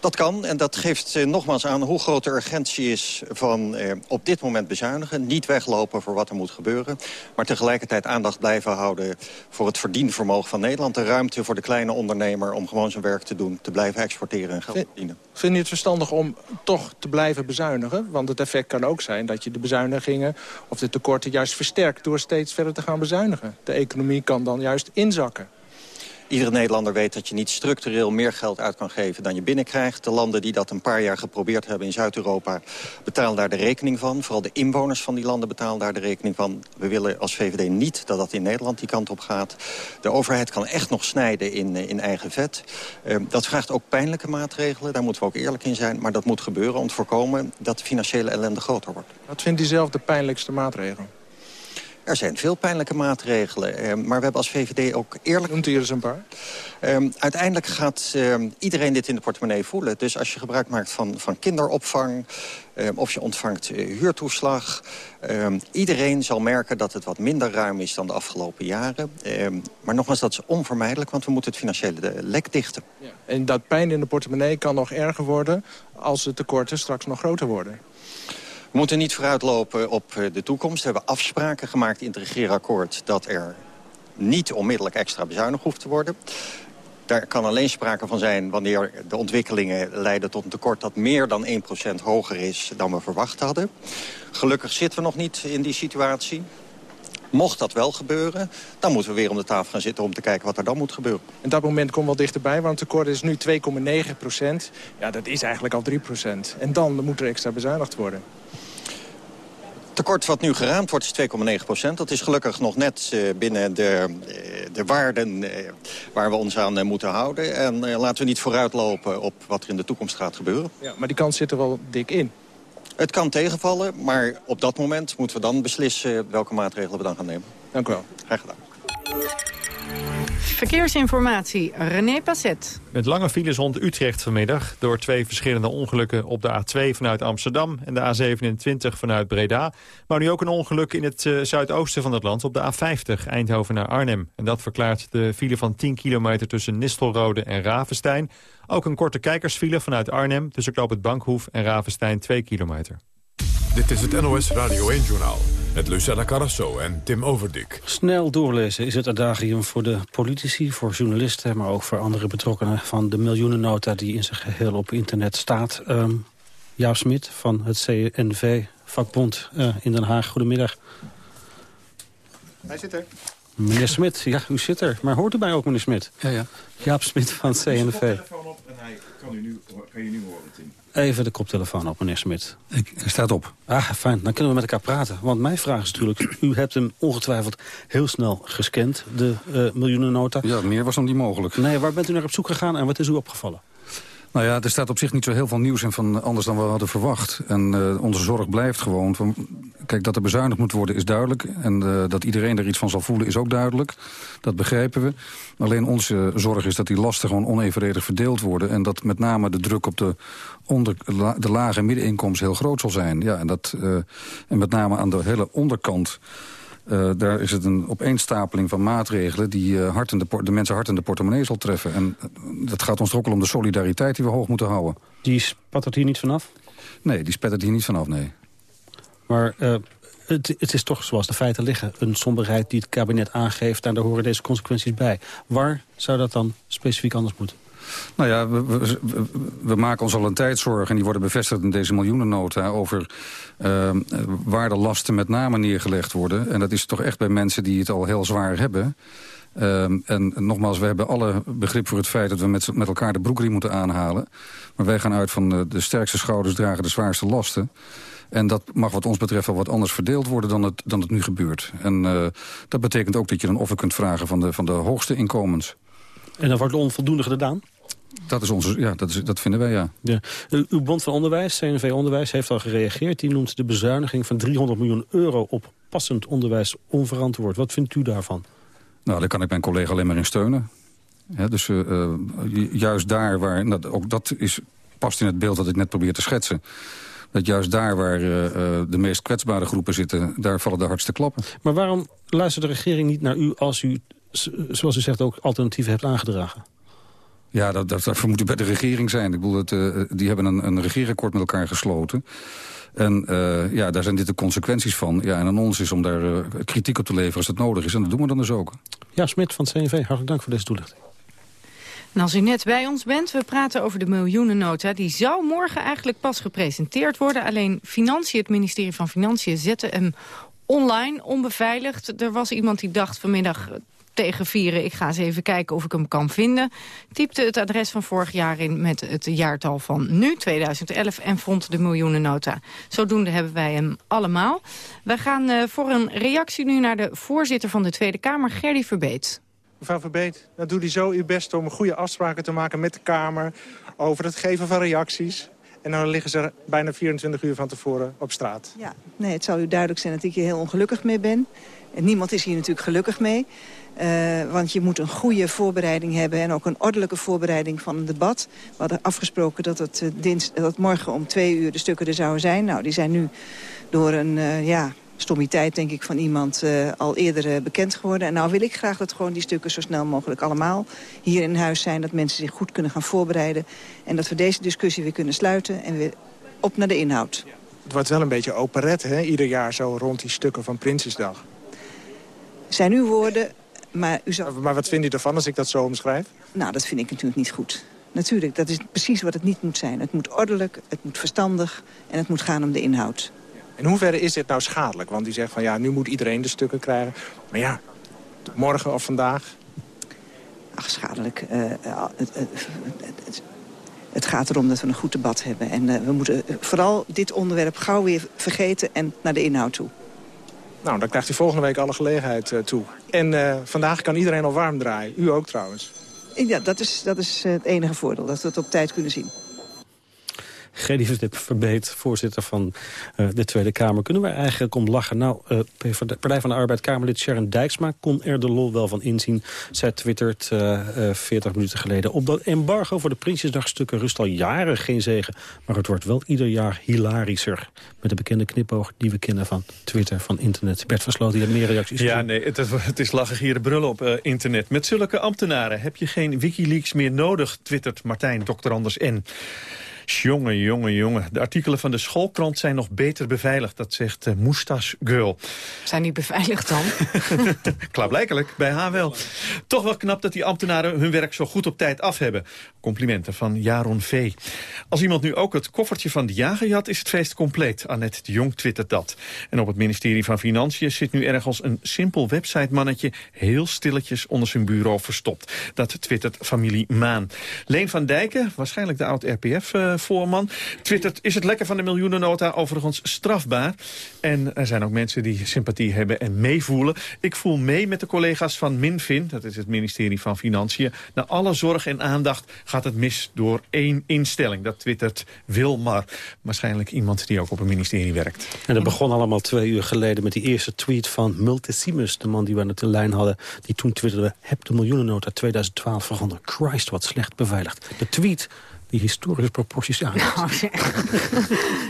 Dat kan en dat geeft eh, nogmaals aan hoe groot de urgentie is van eh, op dit moment bezuinigen. Niet weglopen voor wat er moet gebeuren. Maar tegelijkertijd aandacht blijven houden voor het verdienvermogen van Nederland. De ruimte voor de kleine ondernemer om gewoon zijn werk te doen. Te blijven exporteren en geld verdienen. Vind je het verstandig om toch te blijven bezuinigen? Want het effect kan ook zijn dat je de bezuinigingen of de tekorten juist versterkt... door steeds verder te gaan bezuinigen. De economie kan dan juist inzakken. Iedere Nederlander weet dat je niet structureel meer geld uit kan geven dan je binnenkrijgt. De landen die dat een paar jaar geprobeerd hebben in Zuid-Europa betalen daar de rekening van. Vooral de inwoners van die landen betalen daar de rekening van. We willen als VVD niet dat dat in Nederland die kant op gaat. De overheid kan echt nog snijden in, eh, in eigen vet. Uh, dat vraagt ook pijnlijke maatregelen, daar moeten we ook eerlijk in zijn. Maar dat moet gebeuren om te voorkomen dat de financiële ellende groter wordt. Wat vindt u zelf de pijnlijkste maatregel? Er zijn veel pijnlijke maatregelen. Eh, maar we hebben als VVD ook eerlijk... Noemt u er eens een paar? Uh, uiteindelijk gaat uh, iedereen dit in de portemonnee voelen. Dus als je gebruik maakt van, van kinderopvang... Uh, of je ontvangt huurtoeslag... Ehm, iedereen zal merken dat het wat minder ruim is dan de afgelopen jaren. Ehm, maar nogmaals, dat is onvermijdelijk, want we moeten het financiële lek dichten. Ja. En dat pijn in de portemonnee kan nog erger worden... als de tekorten straks nog groter worden. We moeten niet vooruitlopen op eh, de toekomst. We hebben afspraken gemaakt in het regeerakkoord... dat er niet onmiddellijk extra bezuinigd hoeft te worden. Daar kan alleen sprake van zijn wanneer de ontwikkelingen leiden tot een tekort... dat meer dan 1% hoger is dan we verwacht hadden. Gelukkig zitten we nog niet in die situatie. Mocht dat wel gebeuren, dan moeten we weer om de tafel gaan zitten... om te kijken wat er dan moet gebeuren. En dat moment komt wel dichterbij, want het tekort is nu 2,9 procent. Ja, dat is eigenlijk al 3 procent. En dan moet er extra bezuinigd worden tekort wat nu geraamd wordt is 2,9 procent. Dat is gelukkig nog net uh, binnen de, uh, de waarden uh, waar we ons aan moeten houden. En laten we niet vooruitlopen op wat er in de toekomst gaat gebeuren. Ja, maar die kans zit er wel dik in. Het kan tegenvallen, maar op dat moment moeten we dan beslissen welke maatregelen we dan gaan nemen. Dank u wel. Graag gedaan. Verkeersinformatie, René Passet. Met lange files rond Utrecht vanmiddag... door twee verschillende ongelukken op de A2 vanuit Amsterdam... en de A27 vanuit Breda. Maar nu ook een ongeluk in het uh, zuidoosten van het land... op de A50 Eindhoven naar Arnhem. En dat verklaart de file van 10 kilometer tussen Nistelrode en Ravenstein. Ook een korte kijkersfile vanuit Arnhem... tussen Knoop Bankhoef en Ravenstein 2 kilometer. Dit is het NOS Radio 1-journaal met Lucella Carrasso en Tim Overdik. Snel doorlezen is het adagium voor de politici, voor journalisten... maar ook voor andere betrokkenen van de miljoenennota... die in zijn geheel op internet staat. Um, Jaap Smit van het CNV, vakbond uh, in Den Haag. Goedemiddag. Hij zit er. Meneer Smit, ja, u zit er. Maar hoort u mij ook, meneer Smit? Ja, ja. Jaap Smit van het CNV. Ik telefoon op en hij kan, u nu, kan je nu horen, Tim. Even de koptelefoon op, meneer Smit. Ik, hij staat op. Ah, fijn. Dan kunnen we met elkaar praten. Want mijn vraag is natuurlijk... u hebt hem ongetwijfeld heel snel gescand, de uh, miljoenennota. Ja, meer was dan niet mogelijk. Nee, waar bent u naar op zoek gegaan en wat is u opgevallen? Nou ja, er staat op zich niet zo heel veel nieuws in van anders dan we hadden verwacht. En uh, onze zorg blijft gewoon. Kijk, dat er bezuinigd moet worden is duidelijk. En uh, dat iedereen er iets van zal voelen is ook duidelijk. Dat begrijpen we. Alleen onze zorg is dat die lasten gewoon onevenredig verdeeld worden. En dat met name de druk op de, onder, de lage middeninkomens heel groot zal zijn. Ja, en, dat, uh, en met name aan de hele onderkant Uh, daar is het een opeenstapeling van maatregelen... die uh, hard in de, de, mensen hard in de portemonnee zal treffen. En uh, dat gaat ons ook wel om de solidariteit die we hoog moeten houden. Die spat hier niet vanaf? Nee, die spat hier niet vanaf, nee. Maar het, het, is toch zoals de feiten liggen. Een somberheid die het kabinet aangeeft... en daar horen deze consequenties bij. Waar zou dat dan specifiek anders moeten? Nou ja, we, maken ons al een tijd zorgen... en die worden bevestigd in deze miljoenennota... over uh, waar de lasten met name neergelegd worden. En dat is toch echt bij mensen die het al heel zwaar hebben... Uh, en nogmaals, we hebben alle begrip voor het feit dat we met, met elkaar de broekriem moeten aanhalen. Maar wij gaan uit van de, de sterkste schouders dragen de zwaarste lasten. En dat mag wat ons betreft wel wat anders verdeeld worden dan het, dan het nu gebeurt. En uh, dat betekent ook dat je een offer kunt vragen van de, van de hoogste inkomens. En dan wordt onvoldoende gedaan? Dat, is onze, ja, dat, is, dat vinden wij, ja. ja. Uw Bond van Onderwijs, CNV Onderwijs, heeft al gereageerd. Die noemt de bezuiniging van 300 miljoen euro op passend onderwijs onverantwoord. Wat vindt u daarvan? Nou, daar kan ik mijn collega alleen maar in steunen. Ja, dus uh, juist daar waar, nou, ook dat is, past in het beeld dat ik net probeer te schetsen dat juist daar waar uh, de meest kwetsbare groepen zitten... daar vallen de hardste klappen. Maar waarom luistert de regering niet naar u als u, zoals u zegt, ook alternatieven hebt aangedragen? Ja, dat, dat, dat moet u bij de regering zijn. Ik bedoel, dat, uh, die hebben een, een regeerakkoord met elkaar gesloten. En uh, ja, daar zijn dit de consequenties van. Ja, en aan ons is om daar uh, kritiek op te leveren als het nodig is. En dat doen we dan dus ook. Ja, Smit van het CNV, hartelijk dank voor deze toelichting. En als u net bij ons bent, we praten over de miljoenennota. Die zou morgen eigenlijk pas gepresenteerd worden. Alleen Financiën, het ministerie van Financiën, zette hem online, onbeveiligd. Er was iemand die dacht vanmiddag tegen vieren, ik ga eens even kijken of ik hem kan vinden. Typte het adres van vorig jaar in met het jaartal van nu, 2011, en vond de miljoenennota. Zodoende hebben wij hem allemaal. We gaan uh, voor een reactie nu naar de voorzitter van de Tweede Kamer, Gerdy Verbeet. Mevrouw Verbeet, dan doet u zo uw best om goede afspraken te maken met de Kamer... over het geven van reacties. En dan liggen ze bijna 24 uur van tevoren op straat. Ja, nee, het zal u duidelijk zijn dat ik hier heel ongelukkig mee ben. En niemand is hier natuurlijk gelukkig mee. Uh, want je moet een goede voorbereiding hebben en ook een ordelijke voorbereiding van een debat. We hadden afgesproken dat het, dienst, dat morgen om twee uur de stukken er zouden zijn. Nou, die zijn nu door een, uh, ja, stommiteit, denk ik, van iemand al eerder bekend geworden. En nou wil ik graag dat gewoon die stukken zo snel mogelijk allemaal hier in huis zijn. Dat mensen zich goed kunnen gaan voorbereiden. En dat we deze discussie weer kunnen sluiten en weer op naar de inhoud. Het wordt wel een beetje operet, hè? Ieder jaar zo rond die stukken van Prinsjesdag. Zijn uw woorden, maar u zou... Maar wat vindt u ervan als ik dat zo omschrijf? Nou, dat vind ik natuurlijk niet goed. Natuurlijk, dat is precies wat het niet moet zijn. Het moet ordelijk, het moet verstandig en het moet gaan om de inhoud. In hoeverre is dit nou schadelijk? Want die zegt van ja, nu moet iedereen de stukken krijgen. Maar ja, morgen of vandaag? Ach, schadelijk. Uh, het, het, het, gaat erom dat we een goed debat hebben. En uh, we moeten vooral dit onderwerp gauw weer vergeten en naar de inhoud toe. Nou, dan krijgt u volgende week alle gelegenheid uh, toe. En vandaag kan iedereen al warm draaien. U ook trouwens. Ja, dat is, dat is het enige voordeel. Dat we het op tijd kunnen zien. Gedi Verbeet, voorzitter van uh, de Tweede Kamer. Kunnen we eigenlijk om lachen? Nou, uh, Partij van de Arbeid Kamerlid Sharon Dijksma kon er de lol wel van inzien. Zij twittert uh, 40 minuten geleden. Op dat embargo voor de Prinsjesdagstukken rust al jaren geen zegen. Maar het wordt wel ieder jaar hilarischer. Met de bekende knipoog die we kennen van Twitter, van internet. Bert Versloot, die heeft meer reacties. Ja, nee, het, is lachen hier de brullen op internet. Met zulke ambtenaren heb je geen Wikileaks meer nodig, twittert Martijn Dr. Anders N. Jongen, jongen, jongen. De artikelen van de schoolkrant zijn nog beter beveiligd. Dat zegt uh, Moestas Girl. Zijn die beveiligd dan? Klaarblijkelijk, bij haar wel. Toch wel knap dat die ambtenaren hun werk zo goed op tijd af hebben. Complimenten van Jaron V. Als iemand nu ook het koffertje van de jager had, is het feest compleet. Annette de Jong twittert dat. En op het ministerie van Financiën zit nu ergens een simpel website-mannetje... heel stilletjes onder zijn bureau verstopt. Dat twittert familie Maan. Leen van Dijken, waarschijnlijk de oud-RPF... Uh, voorman. Twittert, is het lekker van de miljoenennota overigens strafbaar? En er zijn ook mensen die sympathie hebben en meevoelen. Ik voel mee met de collega's van Minfin, dat is het ministerie van Financiën. Na alle zorg en aandacht gaat het mis door één instelling. Dat twittert Wilmar. Waarschijnlijk iemand die ook op een ministerie werkt. En dat begon allemaal twee uur geleden met die eerste tweet van Multisimus. De man die we aan de lijn hadden. Die toen twitterde, heb de miljoenennota 2012 veranderd. Christ, wat slecht beveiligd. De tweet die historische proporties aan. Nou,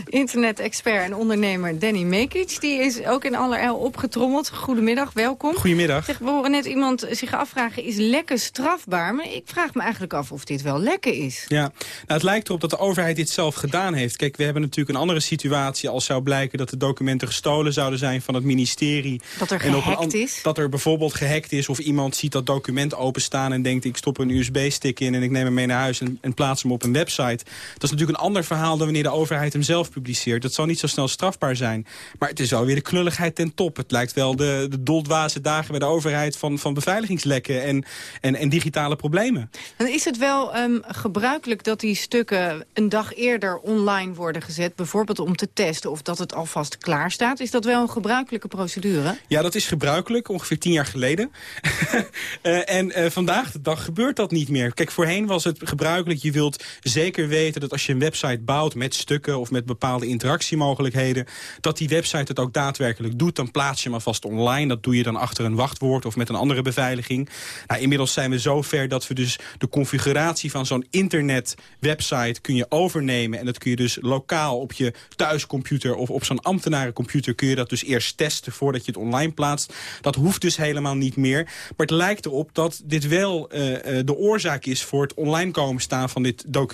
Internet-expert en ondernemer Danny Mekic. Die is ook in allerijl opgetrommeld. Goedemiddag, welkom. Goedemiddag. Zeg, we horen net iemand zich afvragen, is lekken strafbaar? Maar ik vraag me eigenlijk af of dit wel lekken is. Ja, nou, het lijkt erop dat de overheid dit zelf gedaan heeft. Kijk, we hebben natuurlijk een andere situatie als zou blijken... dat de documenten gestolen zouden zijn van het ministerie. Dat er en op gehackt is? Dat er bijvoorbeeld gehackt is of iemand ziet dat document openstaan... en denkt, ik stop een USB-stick in en ik neem hem mee naar huis... En, en plaats hem op een website. Dat is natuurlijk een ander verhaal dan wanneer de overheid hem zelf publiceert. Dat zal niet zo snel strafbaar zijn. Maar het is wel weer de knulligheid ten top. Het lijkt wel de, de doldwaze dagen bij de overheid van, van beveiligingslekken en, en, en digitale problemen. Dan is het wel ehm, gebruikelijk dat die stukken een dag eerder online worden gezet. Bijvoorbeeld om te testen of dat het alvast klaar staat. Is dat wel een gebruikelijke procedure? Ja, dat is gebruikelijk, ongeveer tien jaar geleden. Eh, en eh, vandaag de dag gebeurt dat niet meer. Kijk, voorheen was het gebruikelijk. Je wilt zeker weten dat als je een website bouwt met stukken... of met bepaalde interactiemogelijkheden... dat die website het ook daadwerkelijk doet. Dan plaats je hem alvast online. Dat doe je dan achter een wachtwoord of met een andere beveiliging. Nou, inmiddels zijn we zover dat we dus de configuratie van zo'n internet-website... kun je overnemen en dat kun je dus lokaal op je thuiscomputer... of op zo'n ambtenarencomputer kun je dat dus eerst testen... voordat je het online plaatst. Dat hoeft dus helemaal niet meer. Maar het lijkt erop dat dit wel uh, uh, de oorzaak is... voor het online komen staan van dit document.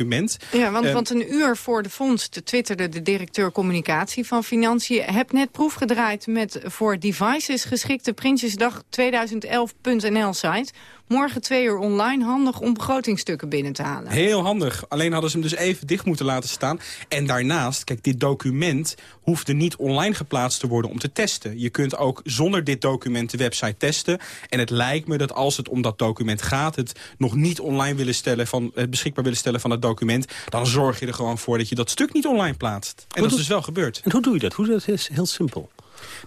Ja, want, Uh, want een uur voor de vondst twitterde de directeur communicatie van Financiën... heb net proef gedraaid met voor devices geschikte Prinsjesdag 2011.nl site. Morgen twee uur online, handig om begrotingstukken binnen te halen. Heel handig. Alleen hadden ze hem dus even dicht moeten laten staan. En daarnaast, kijk, dit document hoefde niet online geplaatst te worden om te testen. Je kunt ook zonder dit document de website testen. En het lijkt me dat als het om dat document gaat... het nog niet online willen stellen van, het beschikbaar willen stellen van het document... dan zorg je er gewoon voor dat je dat stuk niet online plaatst. En dat is dus wel gebeurd. En hoe doe je dat? Hoe dat is heel simpel.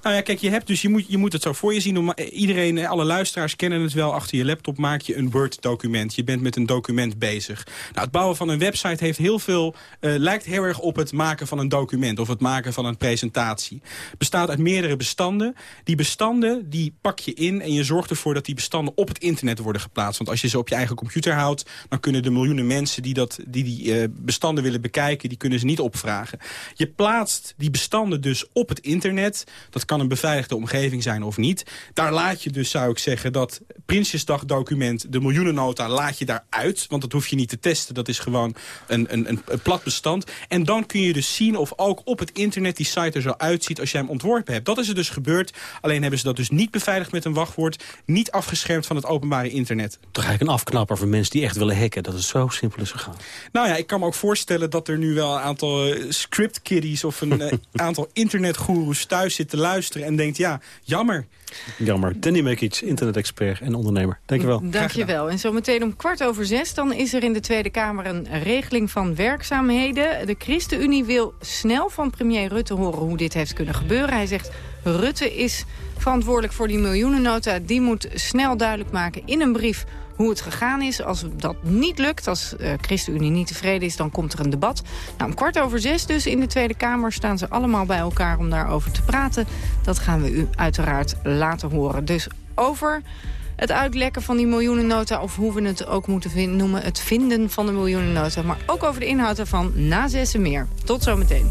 Nou ja, kijk, je, hebt dus, je, moet, je moet het zo voor je zien. Iedereen, alle luisteraars kennen het wel. Achter je laptop maak je een Word-document. Je bent met een document bezig. Nou, het bouwen van een website heeft heel veel, uh, lijkt heel erg op het maken van een document... of het maken van een presentatie. Bestaat uit meerdere bestanden. Die bestanden die pak je in en je zorgt ervoor dat die bestanden op het internet worden geplaatst. Want als je ze op je eigen computer houdt... dan kunnen de miljoenen mensen die dat, die, die bestanden willen bekijken... die kunnen ze niet opvragen. Je plaatst die bestanden dus op het internet... Dat kan een beveiligde omgeving zijn of niet. Daar laat je dus, zou ik zeggen, dat Prinsjesdag-document... de miljoenennota laat je daaruit. Want dat hoef je niet te testen. Dat is gewoon een, een, een, een plat bestand. En dan kun je dus zien of ook op het internet die site er zo uitziet... als jij hem ontworpen hebt. Dat is er dus gebeurd. Alleen hebben ze dat dus niet beveiligd met een wachtwoord. Niet afgeschermd van het openbare internet. Toch eigenlijk een afknapper voor mensen die echt willen hacken. Dat het zo simpel is gegaan. Nou ja, ik kan me ook voorstellen dat er nu wel een aantal uh, script kiddies... of een uh, aantal internetgoeroes thuis zitten luisteren en denkt, ja, jammer. Jammer. Danny Mekic, internet-expert en ondernemer. Dankjewel. Dankjewel. En zometeen om kwart over zes... dan is er in de Tweede Kamer een regeling van werkzaamheden. De ChristenUnie wil snel van premier Rutte horen hoe dit heeft kunnen gebeuren. Hij zegt, Rutte is verantwoordelijk voor die miljoenennota. Die moet snel duidelijk maken in een brief hoe het gegaan is. Als dat niet lukt, als uh, ChristenUnie niet tevreden is, dan komt er een debat. Nou, om kwart over zes dus in de Tweede Kamer staan ze allemaal bij elkaar om daarover te praten. Dat gaan we u uiteraard laten horen. Dus over het uitlekken van die miljoenennota... of hoe we het ook moeten noemen, het vinden van de miljoenennota... maar ook over de inhoud ervan na zessen meer. Tot zometeen.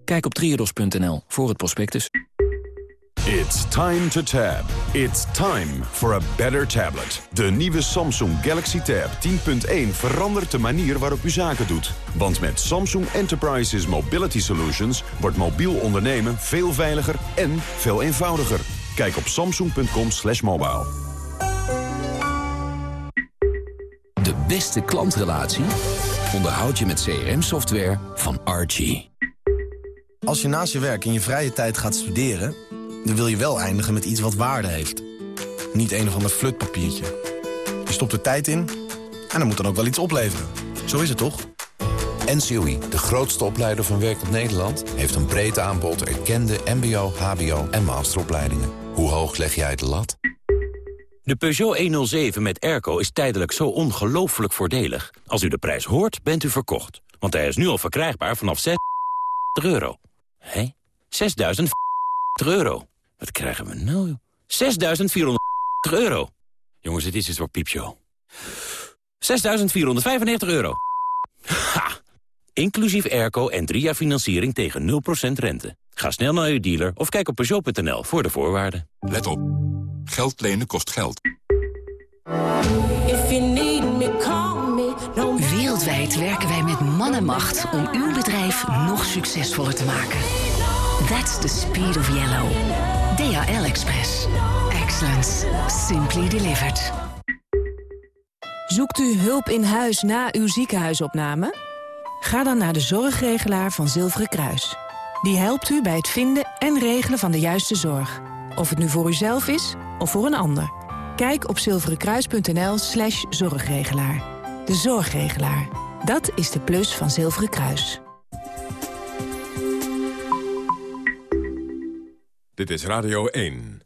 Kijk op triodos.nl voor het prospectus. It's time to tab. It's time for a better tablet. De nieuwe Samsung Galaxy Tab 10.1 verandert de manier waarop u zaken doet. Want met Samsung Enterprises Mobility Solutions wordt mobiel ondernemen veel veiliger en veel eenvoudiger. Kijk op samsung.com slash mobile. De beste klantrelatie onderhoud je met CRM-software van Archie. Als je naast je werk in je vrije tijd gaat studeren... dan wil je wel eindigen met iets wat waarde heeft. Niet een of ander flutpapiertje. Je stopt er tijd in en dan moet dan ook wel iets opleveren. Zo is het toch? NCOI, de grootste opleider van werkend Nederland... heeft een breed aanbod erkende mbo, hbo en masteropleidingen. Hoe hoog leg jij de lat? De Peugeot 107 met airco is tijdelijk zo ongelooflijk voordelig. Als u de prijs hoort, bent u verkocht. Want hij is nu al verkrijgbaar vanaf 6 euro. Hé? 6.000 euro. Wat krijgen we nou? 6.400 euro. Jongens, dit is iets voor piepshow. 6.495 euro. Ha! Inclusief airco en drie jaar financiering tegen 0% rente. Ga snel naar uw dealer of kijk op Peugeot.nl voor de voorwaarden. Let op. Geld lenen kost geld. Wereldwijd werken wij met man en macht om uw bedrijf nog succesvoller te maken. That's the speed of yellow. DHL Express. Excellence. Simply delivered. Zoekt u hulp in huis na uw ziekenhuisopname? Ga dan naar de zorgregelaar van Zilveren Kruis. Die helpt u bij het vinden en regelen van de juiste zorg. Of het nu voor uzelf is of voor een ander. Kijk op zilverenkruis.nl slash zorgregelaar. De zorgregelaar. Dat is de plus van Zilveren Kruis. Dit is Radio 1.